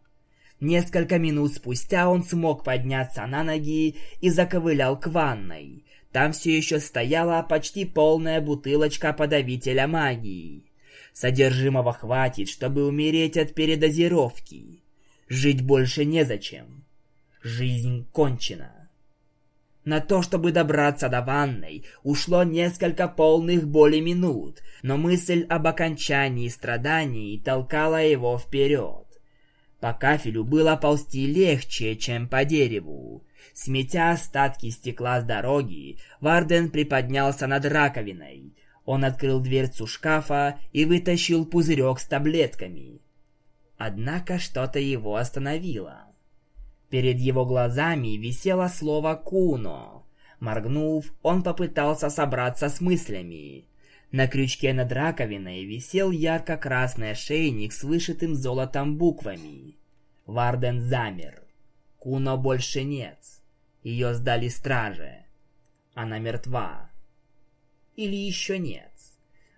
Несколько минут спустя он смог подняться на ноги и заковылял к ванной. Там все еще стояла почти полная бутылочка подавителя магии. Содержимого хватит, чтобы умереть от передозировки. Жить больше незачем. Жизнь кончена. На то, чтобы добраться до ванной, ушло несколько полных боли минут, но мысль об окончании страданий толкала его вперед. По кафелю было ползти легче, чем по дереву. Сметя остатки стекла с дороги, Варден приподнялся над раковиной. Он открыл дверцу шкафа и вытащил пузырек с таблетками. Однако что-то его остановило. Перед его глазами висело слово «Куно». Моргнув, он попытался собраться с мыслями. На крючке над раковиной висел ярко-красный ошейник с вышитым золотом буквами. Варден замер. Куно больше нет. Ее сдали страже. Она мертва. Или еще нет.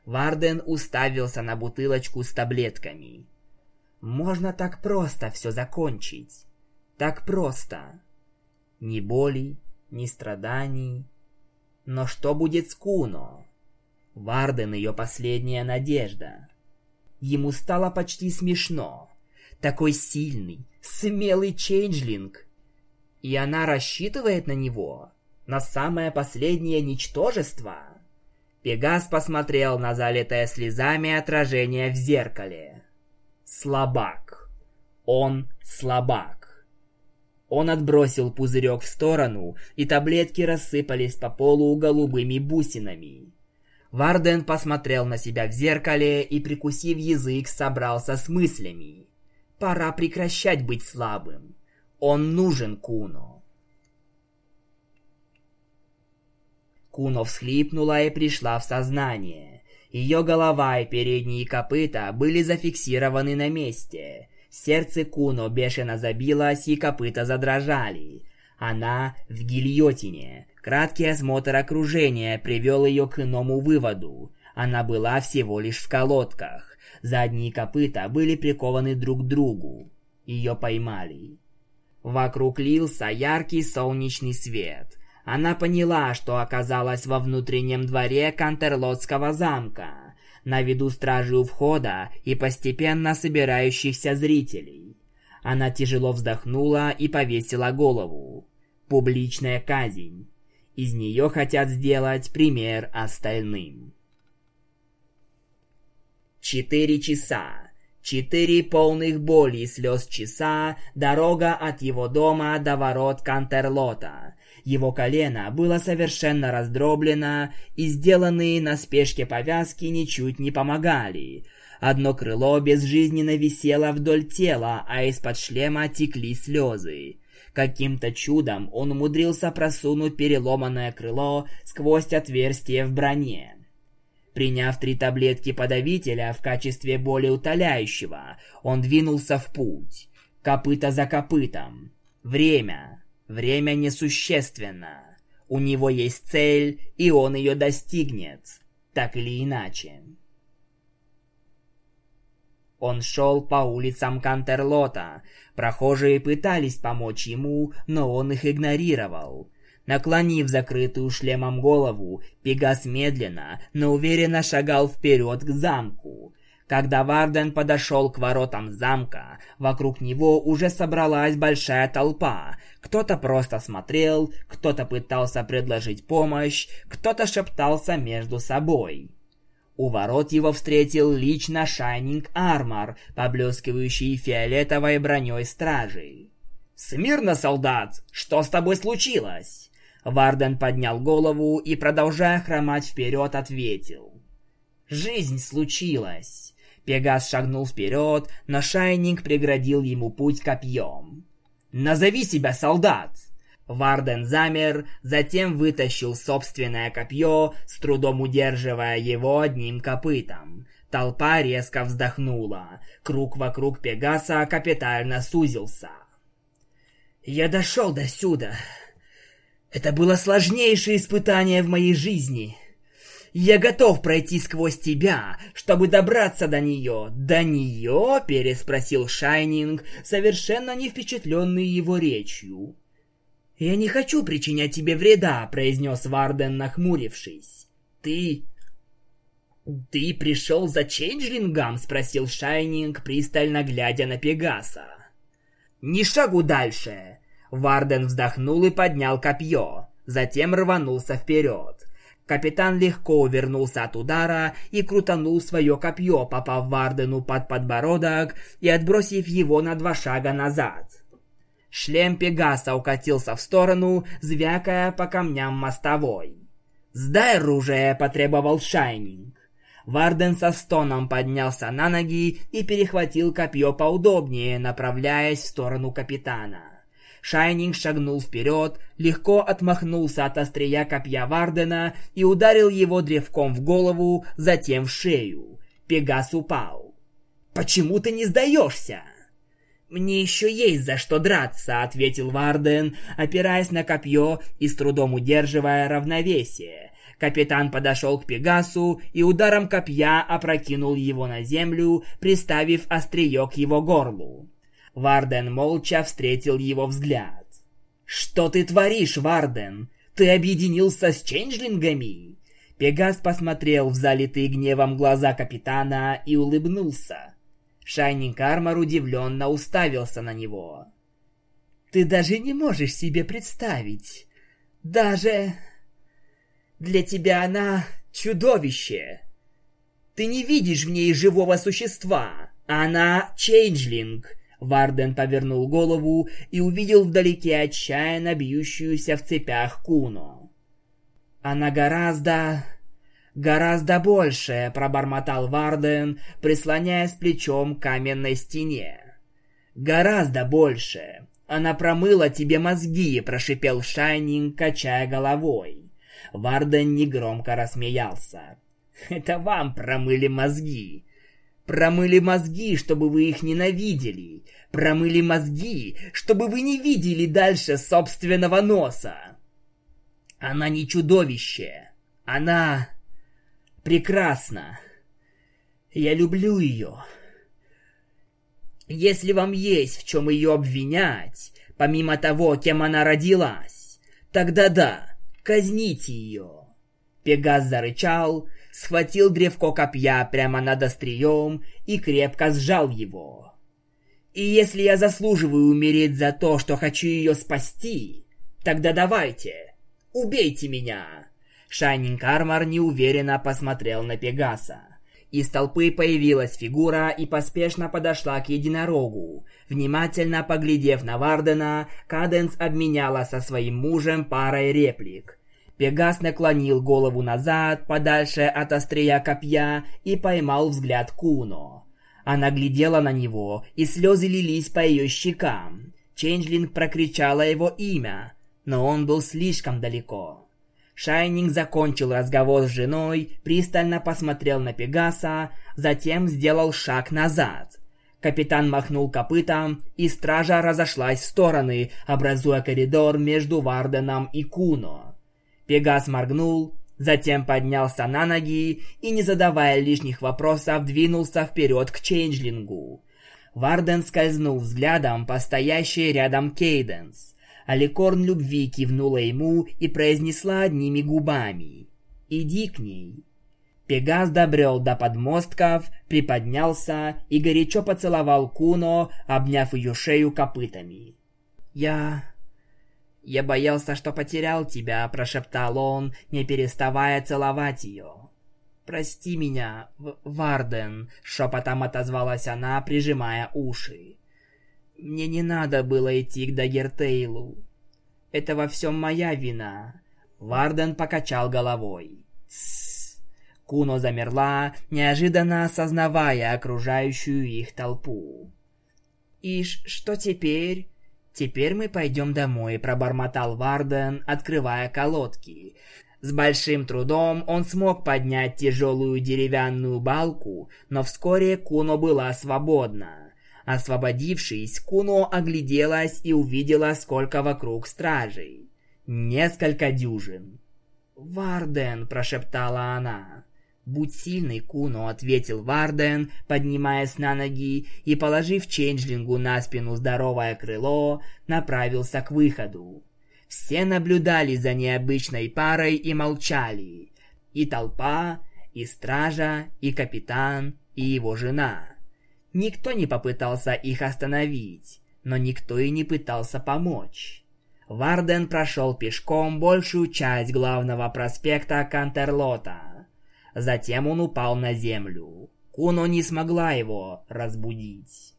Варден уставился на бутылочку с таблетками. Можно так просто все закончить. Так просто. Ни боли, ни страданий. Но что будет с Куно? Варден ее последняя надежда. Ему стало почти смешно. Такой сильный, смелый чейнджлинг. И она рассчитывает на него, на самое последнее ничтожество. Пегас посмотрел на залитое слезами отражение в зеркале. Слабак. Он слабак. Он отбросил пузырек в сторону, и таблетки рассыпались по полу голубыми бусинами. Варден посмотрел на себя в зеркале и, прикусив язык, собрался с мыслями. Пора прекращать быть слабым. Он нужен Куно. Куно всхлипнула и пришла в сознание. Ее голова и передние копыта были зафиксированы на месте. Сердце Куно бешено забилось, и копыта задрожали. Она в гильотине. Краткий осмотр окружения привел ее к иному выводу. Она была всего лишь в колодках. Задние копыта были прикованы друг к другу. Ее поймали. Вокруг лился яркий солнечный свет. Она поняла, что оказалась во внутреннем дворе Кантерлотского замка на виду стражи у входа и постепенно собирающихся зрителей. Она тяжело вздохнула и повесила голову. Публичная казнь. Из нее хотят сделать пример остальным. Четыре часа. Четыре полных боли и слез часа дорога от его дома до ворот Кантерлота. Его колено было совершенно раздроблено, и сделанные на спешке повязки ничуть не помогали. Одно крыло безжизненно висело вдоль тела, а из-под шлема текли слезы. Каким-то чудом он умудрился просунуть переломанное крыло сквозь отверстие в броне. Приняв три таблетки подавителя в качестве боли утоляющего, он двинулся в путь. Копыта за копытом. Время. Время несущественно. У него есть цель, и он ее достигнет. Так или иначе. Он шел по улицам Кантерлота. Прохожие пытались помочь ему, но он их игнорировал. Наклонив закрытую шлемом голову, Пегас медленно, но уверенно шагал вперед к замку. Когда Варден подошел к воротам замка, вокруг него уже собралась большая толпа. Кто-то просто смотрел, кто-то пытался предложить помощь, кто-то шептался между собой. У ворот его встретил лично Шайнинг Армор, поблескивающий фиолетовой броней стражей. «Смирно, солдат! Что с тобой случилось?» Варден поднял голову и, продолжая хромать вперед, ответил. «Жизнь случилась!» Пегас шагнул вперед, но Шайнинг преградил ему путь копьем. «Назови себя, солдат!» Варден замер, затем вытащил собственное копье, с трудом удерживая его одним копытом. Толпа резко вздохнула. Круг вокруг Пегаса капитально сузился. Я дошел до сюда. Это было сложнейшее испытание в моей жизни. Я готов пройти сквозь тебя, чтобы добраться до нее. До нее? переспросил Шайнинг, совершенно не впечатленный его речью. «Я не хочу причинять тебе вреда», — произнес Варден, нахмурившись. «Ты... ты пришел за Чейнджлингом?» — спросил Шайнинг, пристально глядя на Пегаса. «Ни шагу дальше!» Варден вздохнул и поднял копье, затем рванулся вперед. Капитан легко увернулся от удара и крутанул свое копье, попав Вардену под подбородок и отбросив его на два шага назад. Шлем Пегаса укатился в сторону, звякая по камням мостовой. «Сдай оружие!» – потребовал Шайнинг. Варден со стоном поднялся на ноги и перехватил копье поудобнее, направляясь в сторону капитана. Шайнинг шагнул вперед, легко отмахнулся от острия копья Вардена и ударил его древком в голову, затем в шею. Пегас упал. «Почему ты не сдаешься?» «Мне еще есть за что драться», — ответил Варден, опираясь на копье и с трудом удерживая равновесие. Капитан подошел к Пегасу и ударом копья опрокинул его на землю, приставив острие к его горлу. Варден молча встретил его взгляд. «Что ты творишь, Варден? Ты объединился с ченджлингами?» Пегас посмотрел в залитые гневом глаза капитана и улыбнулся. Шайнинг Армор удивленно уставился на него. «Ты даже не можешь себе представить. Даже... Для тебя она чудовище. Ты не видишь в ней живого существа. Она чейнджлинг, Варден повернул голову и увидел вдалеке отчаянно бьющуюся в цепях Куно. «Она гораздо... гораздо больше», — пробормотал Варден, прислоняясь плечом к каменной стене. «Гораздо больше. Она промыла тебе мозги», — прошипел Шайнинг, качая головой. Варден негромко рассмеялся. «Это вам промыли мозги. Промыли мозги, чтобы вы их ненавидели. Промыли мозги, чтобы вы не видели дальше собственного носа. Она не чудовище. Она прекрасна. Я люблю ее. Если вам есть в чем ее обвинять, помимо того, кем она родилась, тогда да, казните ее. Пегас зарычал, схватил древко копья прямо над острием и крепко сжал его. И если я заслуживаю умереть за то, что хочу ее спасти, тогда давайте, убейте меня. Шайнинг Армор неуверенно посмотрел на Пегаса. Из толпы появилась фигура и поспешно подошла к единорогу. Внимательно поглядев на Вардена, Каденс обменяла со своим мужем парой реплик. Пегас наклонил голову назад, подальше от острия копья, и поймал взгляд Куно. Она глядела на него, и слезы лились по ее щекам. Ченджлинг прокричала его имя, но он был слишком далеко. Шайнинг закончил разговор с женой, пристально посмотрел на Пегаса, затем сделал шаг назад. Капитан махнул копытом, и стража разошлась в стороны, образуя коридор между Варденом и Куно. Пегас моргнул, затем поднялся на ноги и, не задавая лишних вопросов, двинулся вперед к Чейнджлингу. Варден скользнул взглядом по стоящей рядом Кейденс. Аликорн любви кивнула ему и произнесла одними губами. «Иди к ней». Пегас добрел до подмостков, приподнялся и горячо поцеловал Куно, обняв ее шею копытами. «Я «Я боялся, что потерял тебя», — прошептал он, не переставая целовать ее. «Прости меня, Варден», — шепотом отозвалась она, прижимая уши. «Мне не надо было идти к Дагертейлу. Это во всем моя вина». Варден покачал головой. «Тссс». Куно замерла, неожиданно осознавая окружающую их толпу. «И что теперь?» «Теперь мы пойдем домой», — пробормотал Варден, открывая колодки. С большим трудом он смог поднять тяжелую деревянную балку, но вскоре Куно была свободна. Освободившись, Куно огляделась и увидела, сколько вокруг стражей. Несколько дюжин. «Варден!» – прошептала она. «Будь сильный, Куно», — ответил Варден, поднимаясь на ноги и, положив Ченджлингу на спину здоровое крыло, направился к выходу. Все наблюдали за необычной парой и молчали. И толпа, и стража, и капитан, и его жена. Никто не попытался их остановить, но никто и не пытался помочь. Варден прошел пешком большую часть главного проспекта Кантерлота. Затем он упал на землю. Куно не смогла его разбудить.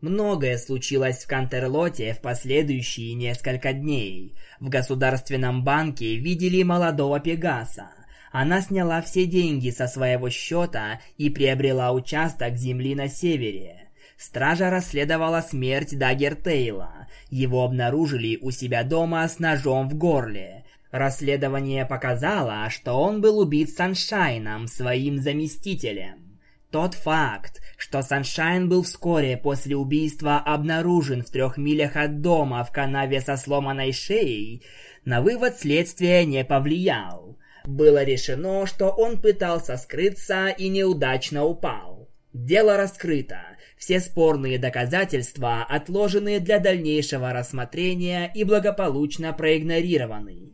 Многое случилось в Кантерлоте в последующие несколько дней. В Государственном банке видели молодого Пегаса. Она сняла все деньги со своего счета и приобрела участок земли на севере. Стража расследовала смерть Даггертейла. Его обнаружили у себя дома с ножом в горле. Расследование показало, что он был убит Саншайном, своим заместителем. Тот факт, что Саншайн был вскоре после убийства обнаружен в трех милях от дома в канаве со сломанной шеей, на вывод следствия не повлиял. Было решено, что он пытался скрыться и неудачно упал. Дело раскрыто. Все спорные доказательства отложены для дальнейшего рассмотрения и благополучно проигнорированы.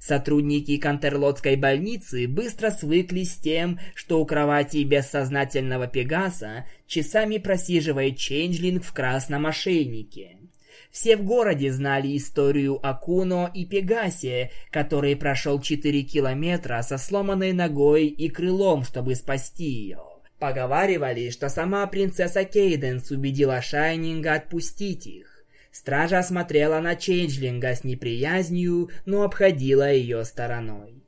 Сотрудники Кантерлотской больницы быстро свыклись с тем, что у кровати бессознательного Пегаса часами просиживает Ченджлинг в красном ошейнике. Все в городе знали историю о Куно и Пегасе, который прошел 4 километра со сломанной ногой и крылом, чтобы спасти ее. Поговаривали, что сама принцесса Кейденс убедила Шайнинга отпустить их. Стража смотрела на Чейнджлинга с неприязнью, но обходила ее стороной.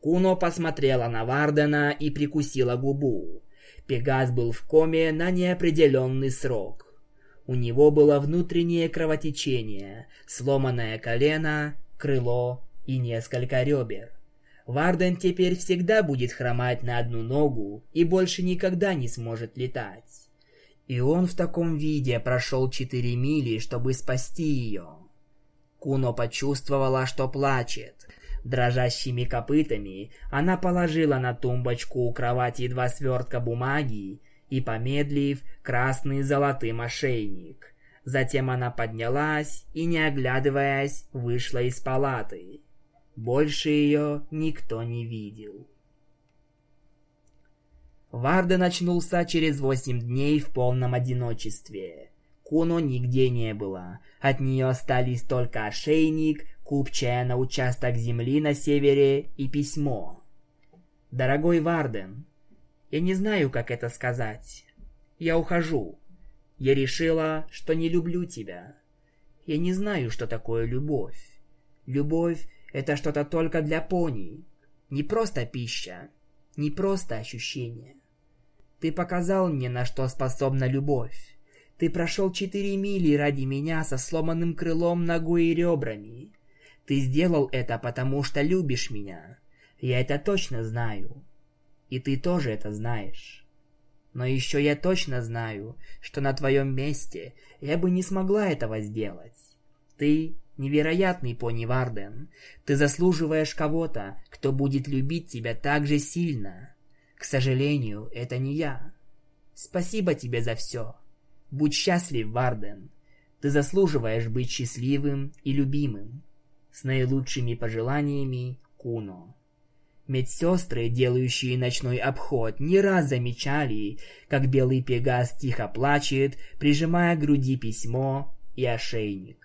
Куно посмотрела на Вардена и прикусила губу. Пегас был в коме на неопределенный срок. У него было внутреннее кровотечение, сломанное колено, крыло и несколько ребер. Варден теперь всегда будет хромать на одну ногу и больше никогда не сможет летать. И он в таком виде прошел четыре мили, чтобы спасти ее. Куно почувствовала, что плачет. Дрожащими копытами она положила на тумбочку у кровати два свертка бумаги и, помедлив, красный золотый ошейник. Затем она поднялась и, не оглядываясь, вышла из палаты. Больше ее никто не видел. Варда начнулся через восемь дней в полном одиночестве. Куно нигде не было. От нее остались только ошейник, купчая на участок земли на севере и письмо. «Дорогой Варден, я не знаю, как это сказать. Я ухожу. Я решила, что не люблю тебя. Я не знаю, что такое любовь. Любовь это что-то только для пони. Не просто пища, не просто ощущение. Ты показал мне, на что способна любовь. Ты прошел четыре мили ради меня со сломанным крылом, ногой и ребрами. Ты сделал это, потому что любишь меня. Я это точно знаю. И ты тоже это знаешь. Но еще я точно знаю, что на твоем месте я бы не смогла этого сделать. Ты Невероятный пони Варден. Ты заслуживаешь кого-то, кто будет любить тебя так же сильно. К сожалению, это не я. Спасибо тебе за все. Будь счастлив, Варден. Ты заслуживаешь быть счастливым и любимым. С наилучшими пожеланиями, Куно. Медсестры, делающие ночной обход, не раз замечали, как белый пегас тихо плачет, прижимая к груди письмо и ошейник.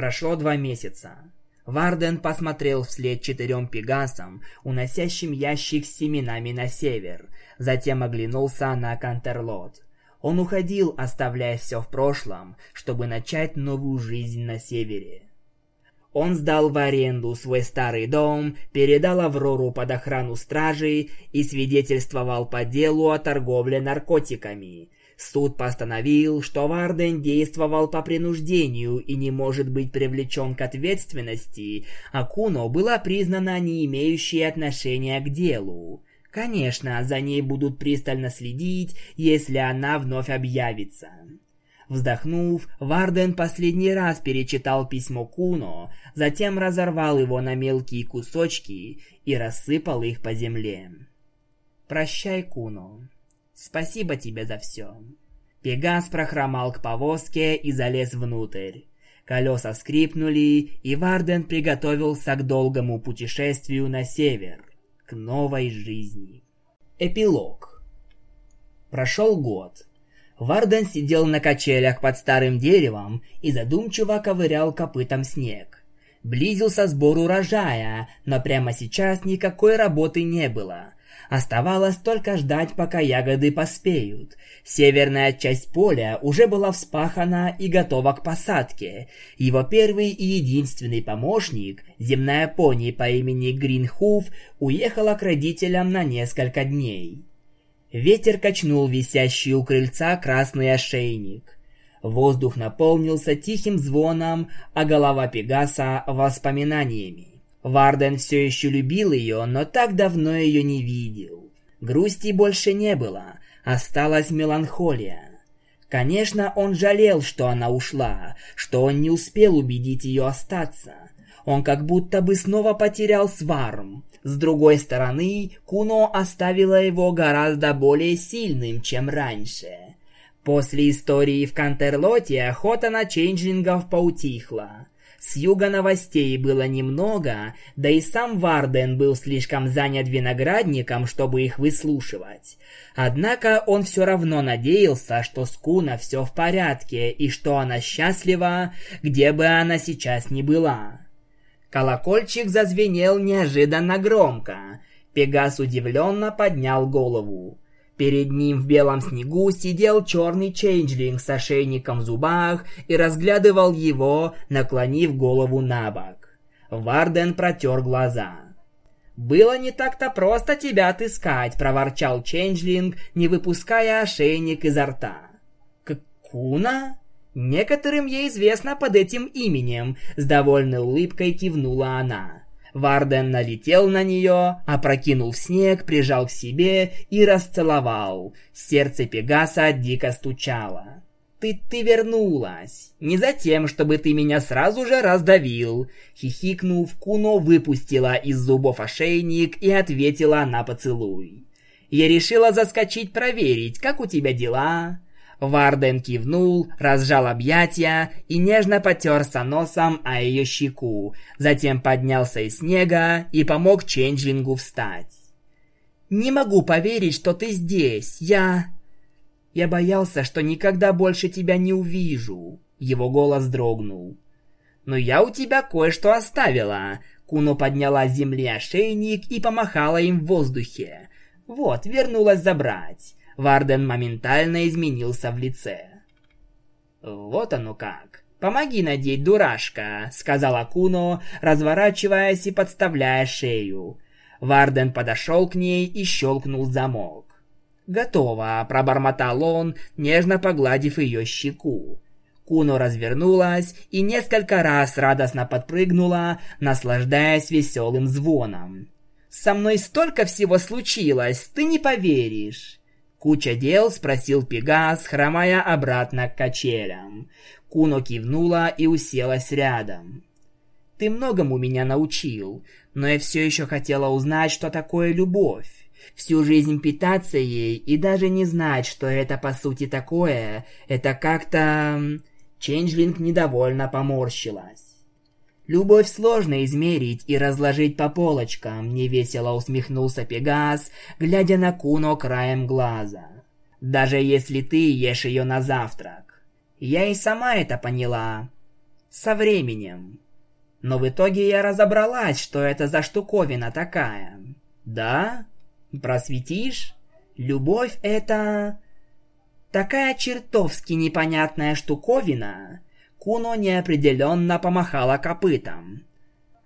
Прошло два месяца. Варден посмотрел вслед четырем пегасам, уносящим ящик с семенами на север, затем оглянулся на Кантерлот. Он уходил, оставляя все в прошлом, чтобы начать новую жизнь на севере. Он сдал в аренду свой старый дом, передал Аврору под охрану стражей и свидетельствовал по делу о торговле наркотиками. Суд постановил, что Варден действовал по принуждению и не может быть привлечен к ответственности, а Куно была признана не имеющей отношения к делу. Конечно, за ней будут пристально следить, если она вновь объявится. Вздохнув, Варден последний раз перечитал письмо Куно, затем разорвал его на мелкие кусочки и рассыпал их по земле. «Прощай, Куно. Спасибо тебе за все». Пегас прохромал к повозке и залез внутрь. Колеса скрипнули, и Варден приготовился к долгому путешествию на север, к новой жизни. Эпилог. Прошел год. Варден сидел на качелях под старым деревом и задумчиво ковырял копытом снег. Близился сбор урожая, но прямо сейчас никакой работы не было. Оставалось только ждать, пока ягоды поспеют. Северная часть поля уже была вспахана и готова к посадке. Его первый и единственный помощник, земная пони по имени Гринхуф, уехала к родителям на несколько дней. Ветер качнул висящий у крыльца красный ошейник. Воздух наполнился тихим звоном, а голова Пегаса — воспоминаниями. Варден все еще любил ее, но так давно ее не видел. Грусти больше не было, осталась меланхолия. Конечно, он жалел, что она ушла, что он не успел убедить ее остаться. Он как будто бы снова потерял сварм, с другой стороны, Куно оставила его гораздо более сильным, чем раньше. После истории в Кантерлоте охота на чейнджлингов поутихла. С юга новостей было немного, да и сам Варден был слишком занят виноградником, чтобы их выслушивать. Однако он все равно надеялся, что с Куна все в порядке и что она счастлива, где бы она сейчас ни была. Колокольчик зазвенел неожиданно громко. Пегас удивленно поднял голову. Перед ним в белом снегу сидел черный чейнджлинг с ошейником в зубах и разглядывал его, наклонив голову на бок. Варден протер глаза. «Было не так-то просто тебя отыскать», — проворчал Ченджлинг, не выпуская ошейник изо рта. «Куна?» Некоторым ей известно под этим именем, с довольной улыбкой кивнула она. Варден налетел на нее, опрокинул в снег, прижал к себе и расцеловал. Сердце Пегаса дико стучало. «Ты, ты вернулась! Не за тем, чтобы ты меня сразу же раздавил!» Хихикнув, Куно выпустила из зубов ошейник и ответила на поцелуй. «Я решила заскочить проверить, как у тебя дела?» Варден кивнул, разжал объятия и нежно потерся носом о ее щеку, затем поднялся из снега и помог Ченджлингу встать. «Не могу поверить, что ты здесь. Я...» «Я боялся, что никогда больше тебя не увижу». Его голос дрогнул. «Но я у тебя кое-что оставила». Куно подняла с земли ошейник и помахала им в воздухе. «Вот, вернулась забрать. Варден моментально изменился в лице. «Вот оно как. Помоги надеть, дурашка», — сказала Куно, разворачиваясь и подставляя шею. Варден подошел к ней и щелкнул замок. «Готово», — пробормотал он, нежно погладив ее щеку. Куно развернулась и несколько раз радостно подпрыгнула, наслаждаясь веселым звоном. «Со мной столько всего случилось, ты не поверишь!» «Куча дел?» — спросил Пегас, хромая обратно к качелям. Куно кивнула и уселась рядом. «Ты многому меня научил, но я все еще хотела узнать, что такое любовь. Всю жизнь питаться ей и даже не знать, что это по сути такое, это как-то...» Ченджлинг недовольно поморщилась. Любовь сложно измерить и разложить по полочкам, невесело усмехнулся Пегас, глядя на Куно краем глаза. Даже если ты ешь ее на завтрак. Я и сама это поняла. Со временем. Но в итоге я разобралась, что это за штуковина такая. Да? Просветишь? Любовь это... Такая чертовски непонятная штуковина, Куно неопределенно помахала копытом.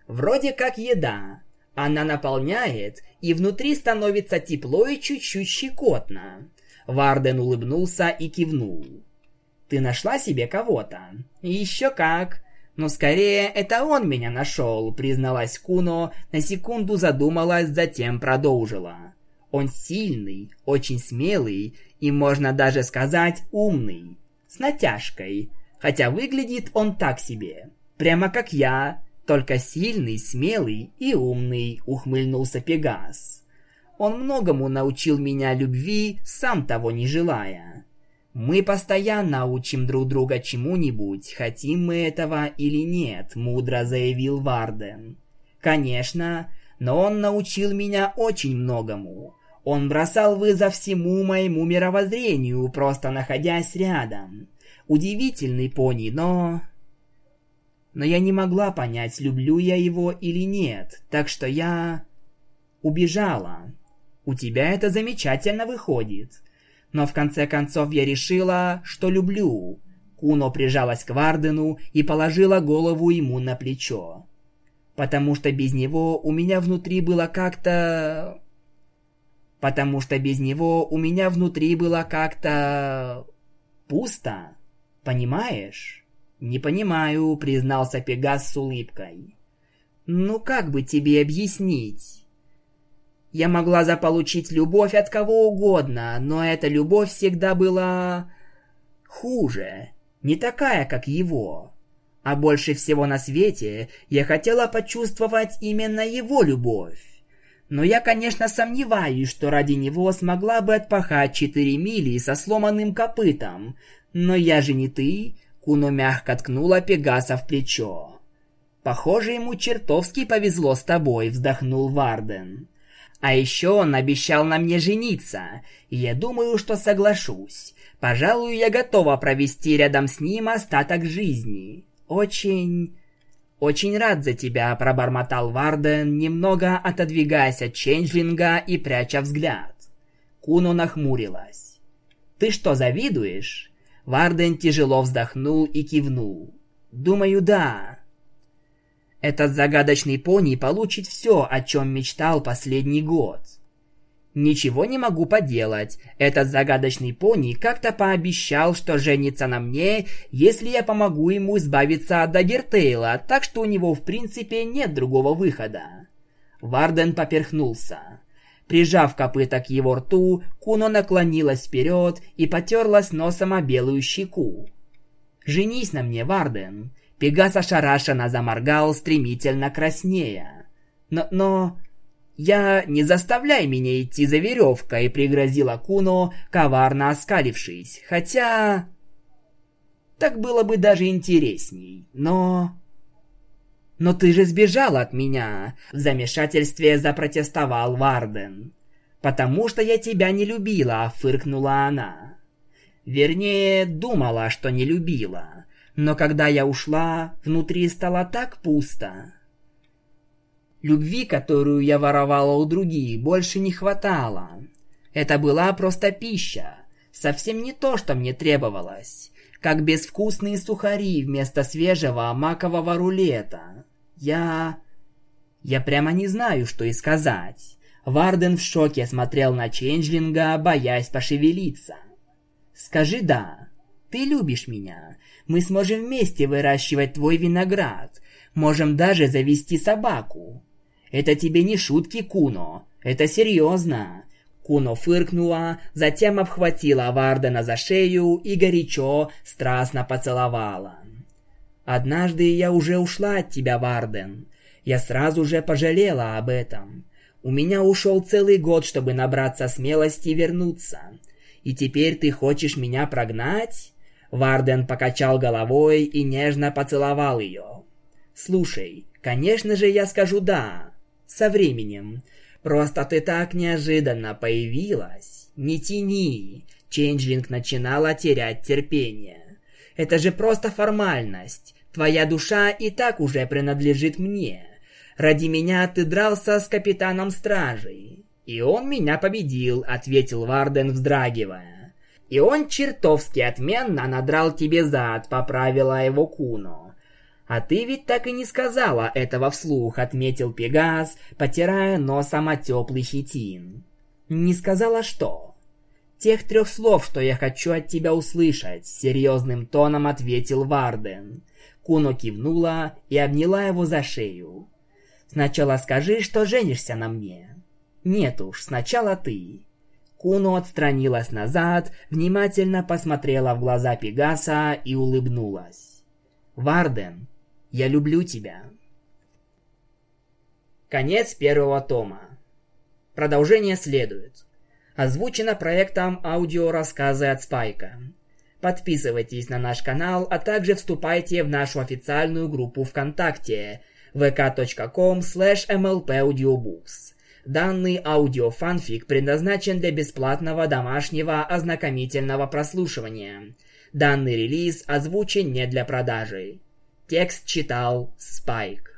Вроде как еда. Она наполняет, и внутри становится тепло и чуть-чуть щекотно. Варден улыбнулся и кивнул. «Ты нашла себе кого-то?» «Еще как!» «Но скорее это он меня нашел», — призналась Куно, на секунду задумалась, затем продолжила. «Он сильный, очень смелый и, можно даже сказать, умный. С натяжкой. Хотя выглядит он так себе. Прямо как я, только сильный, смелый и умный», — ухмыльнулся Пегас. «Он многому научил меня любви, сам того не желая». Мы постоянно учим друг друга чему-нибудь, хотим мы этого или нет, мудро заявил Варден. Конечно, но он научил меня очень многому. Он бросал вызов всему моему мировоззрению, просто находясь рядом. Удивительный пони, но... Но я не могла понять, люблю я его или нет, так что я... убежала. У тебя это замечательно выходит. Но в конце концов я решила, что люблю. Куно прижалась к Вардену и положила голову ему на плечо. Потому что без него у меня внутри было как-то... Потому что без него у меня внутри было как-то... пусто. Понимаешь? Не понимаю, признался Пегас с улыбкой. Ну как бы тебе объяснить? Я могла заполучить любовь от кого угодно, но эта любовь всегда была... хуже. Не такая, как его. А больше всего на свете я хотела почувствовать именно его любовь. Но я, конечно, сомневаюсь, что ради него смогла бы отпахать четыре мили со сломанным копытом. Но я же не ты. Куно мягко ткнула Пегаса в плечо. Похоже, ему чертовски повезло с тобой, вздохнул Варден. А еще он обещал на мне жениться, я думаю, что соглашусь. Пожалуй, я готова провести рядом с ним остаток жизни. Очень... «Очень рад за тебя», — пробормотал Варден, немного отодвигаясь от Ченджлинга и пряча взгляд. Куно нахмурилась. «Ты что, завидуешь?» Варден тяжело вздохнул и кивнул. «Думаю, да. Этот загадочный пони получит все, о чем мечтал последний год. Ничего не могу поделать. Этот загадочный пони как-то пообещал, что женится на мне, если я помогу ему избавиться от Даггертейла, так что у него в принципе нет другого выхода. Варден поперхнулся. Прижав копыта к его рту, Куно наклонилась вперед и потерлась носом о белую щеку. «Женись на мне, Варден. Пегас ошарашенно заморгал, стремительно краснея. «Но... но...» «Я... не заставляй меня идти за веревкой», — пригрозила Куно, коварно оскалившись. «Хотя...» «Так было бы даже интересней, но...» «Но ты же сбежал от меня!» — в замешательстве запротестовал Варден. «Потому что я тебя не любила», — фыркнула она. Вернее, думала, что не любила. Но когда я ушла, внутри стало так пусто. Любви, которую я воровала у других, больше не хватало. Это была просто пища, совсем не то, что мне требовалось. Как безвкусные сухари вместо свежего макового рулета. Я... Я прямо не знаю, что и сказать. Варден в шоке смотрел на Ченджлинга, боясь пошевелиться. «Скажи «да». Ты любишь меня. Мы сможем вместе выращивать твой виноград. Можем даже завести собаку. Это тебе не шутки, Куно. Это серьезно. Куно фыркнула, затем обхватила Вардена за шею и горячо, страстно поцеловала. «Однажды я уже ушла от тебя, Варден. Я сразу же пожалела об этом. У меня ушел целый год, чтобы набраться смелости и вернуться. И теперь ты хочешь меня прогнать? Варден покачал головой и нежно поцеловал ее. «Слушай, конечно же я скажу «да». Со временем. Просто ты так неожиданно появилась. Не тяни». Ченджлинг начинала терять терпение. «Это же просто формальность. Твоя душа и так уже принадлежит мне. Ради меня ты дрался с капитаном стражей». «И он меня победил», — ответил Варден, вздрагивая. И он чертовски отменно надрал тебе зад, поправила его Куно. А ты ведь так и не сказала этого вслух, отметил Пегас, потирая носом о теплый хитин. Не сказала что? «Тех трех слов, что я хочу от тебя услышать», — серьезным тоном ответил Варден. Куно кивнула и обняла его за шею. «Сначала скажи, что женишься на мне». «Нет уж, сначала ты». Куно отстранилась назад, внимательно посмотрела в глаза Пегаса и улыбнулась. «Варден, я люблю тебя». Конец первого тома. Продолжение следует. Озвучено проектом аудиорассказы от Спайка. Подписывайтесь на наш канал, а также вступайте в нашу официальную группу ВКонтакте vk.com mlpaudiobooks. Данный аудиофанфик предназначен для бесплатного домашнего ознакомительного прослушивания. Данный релиз озвучен не для продажи. Текст читал Спайк.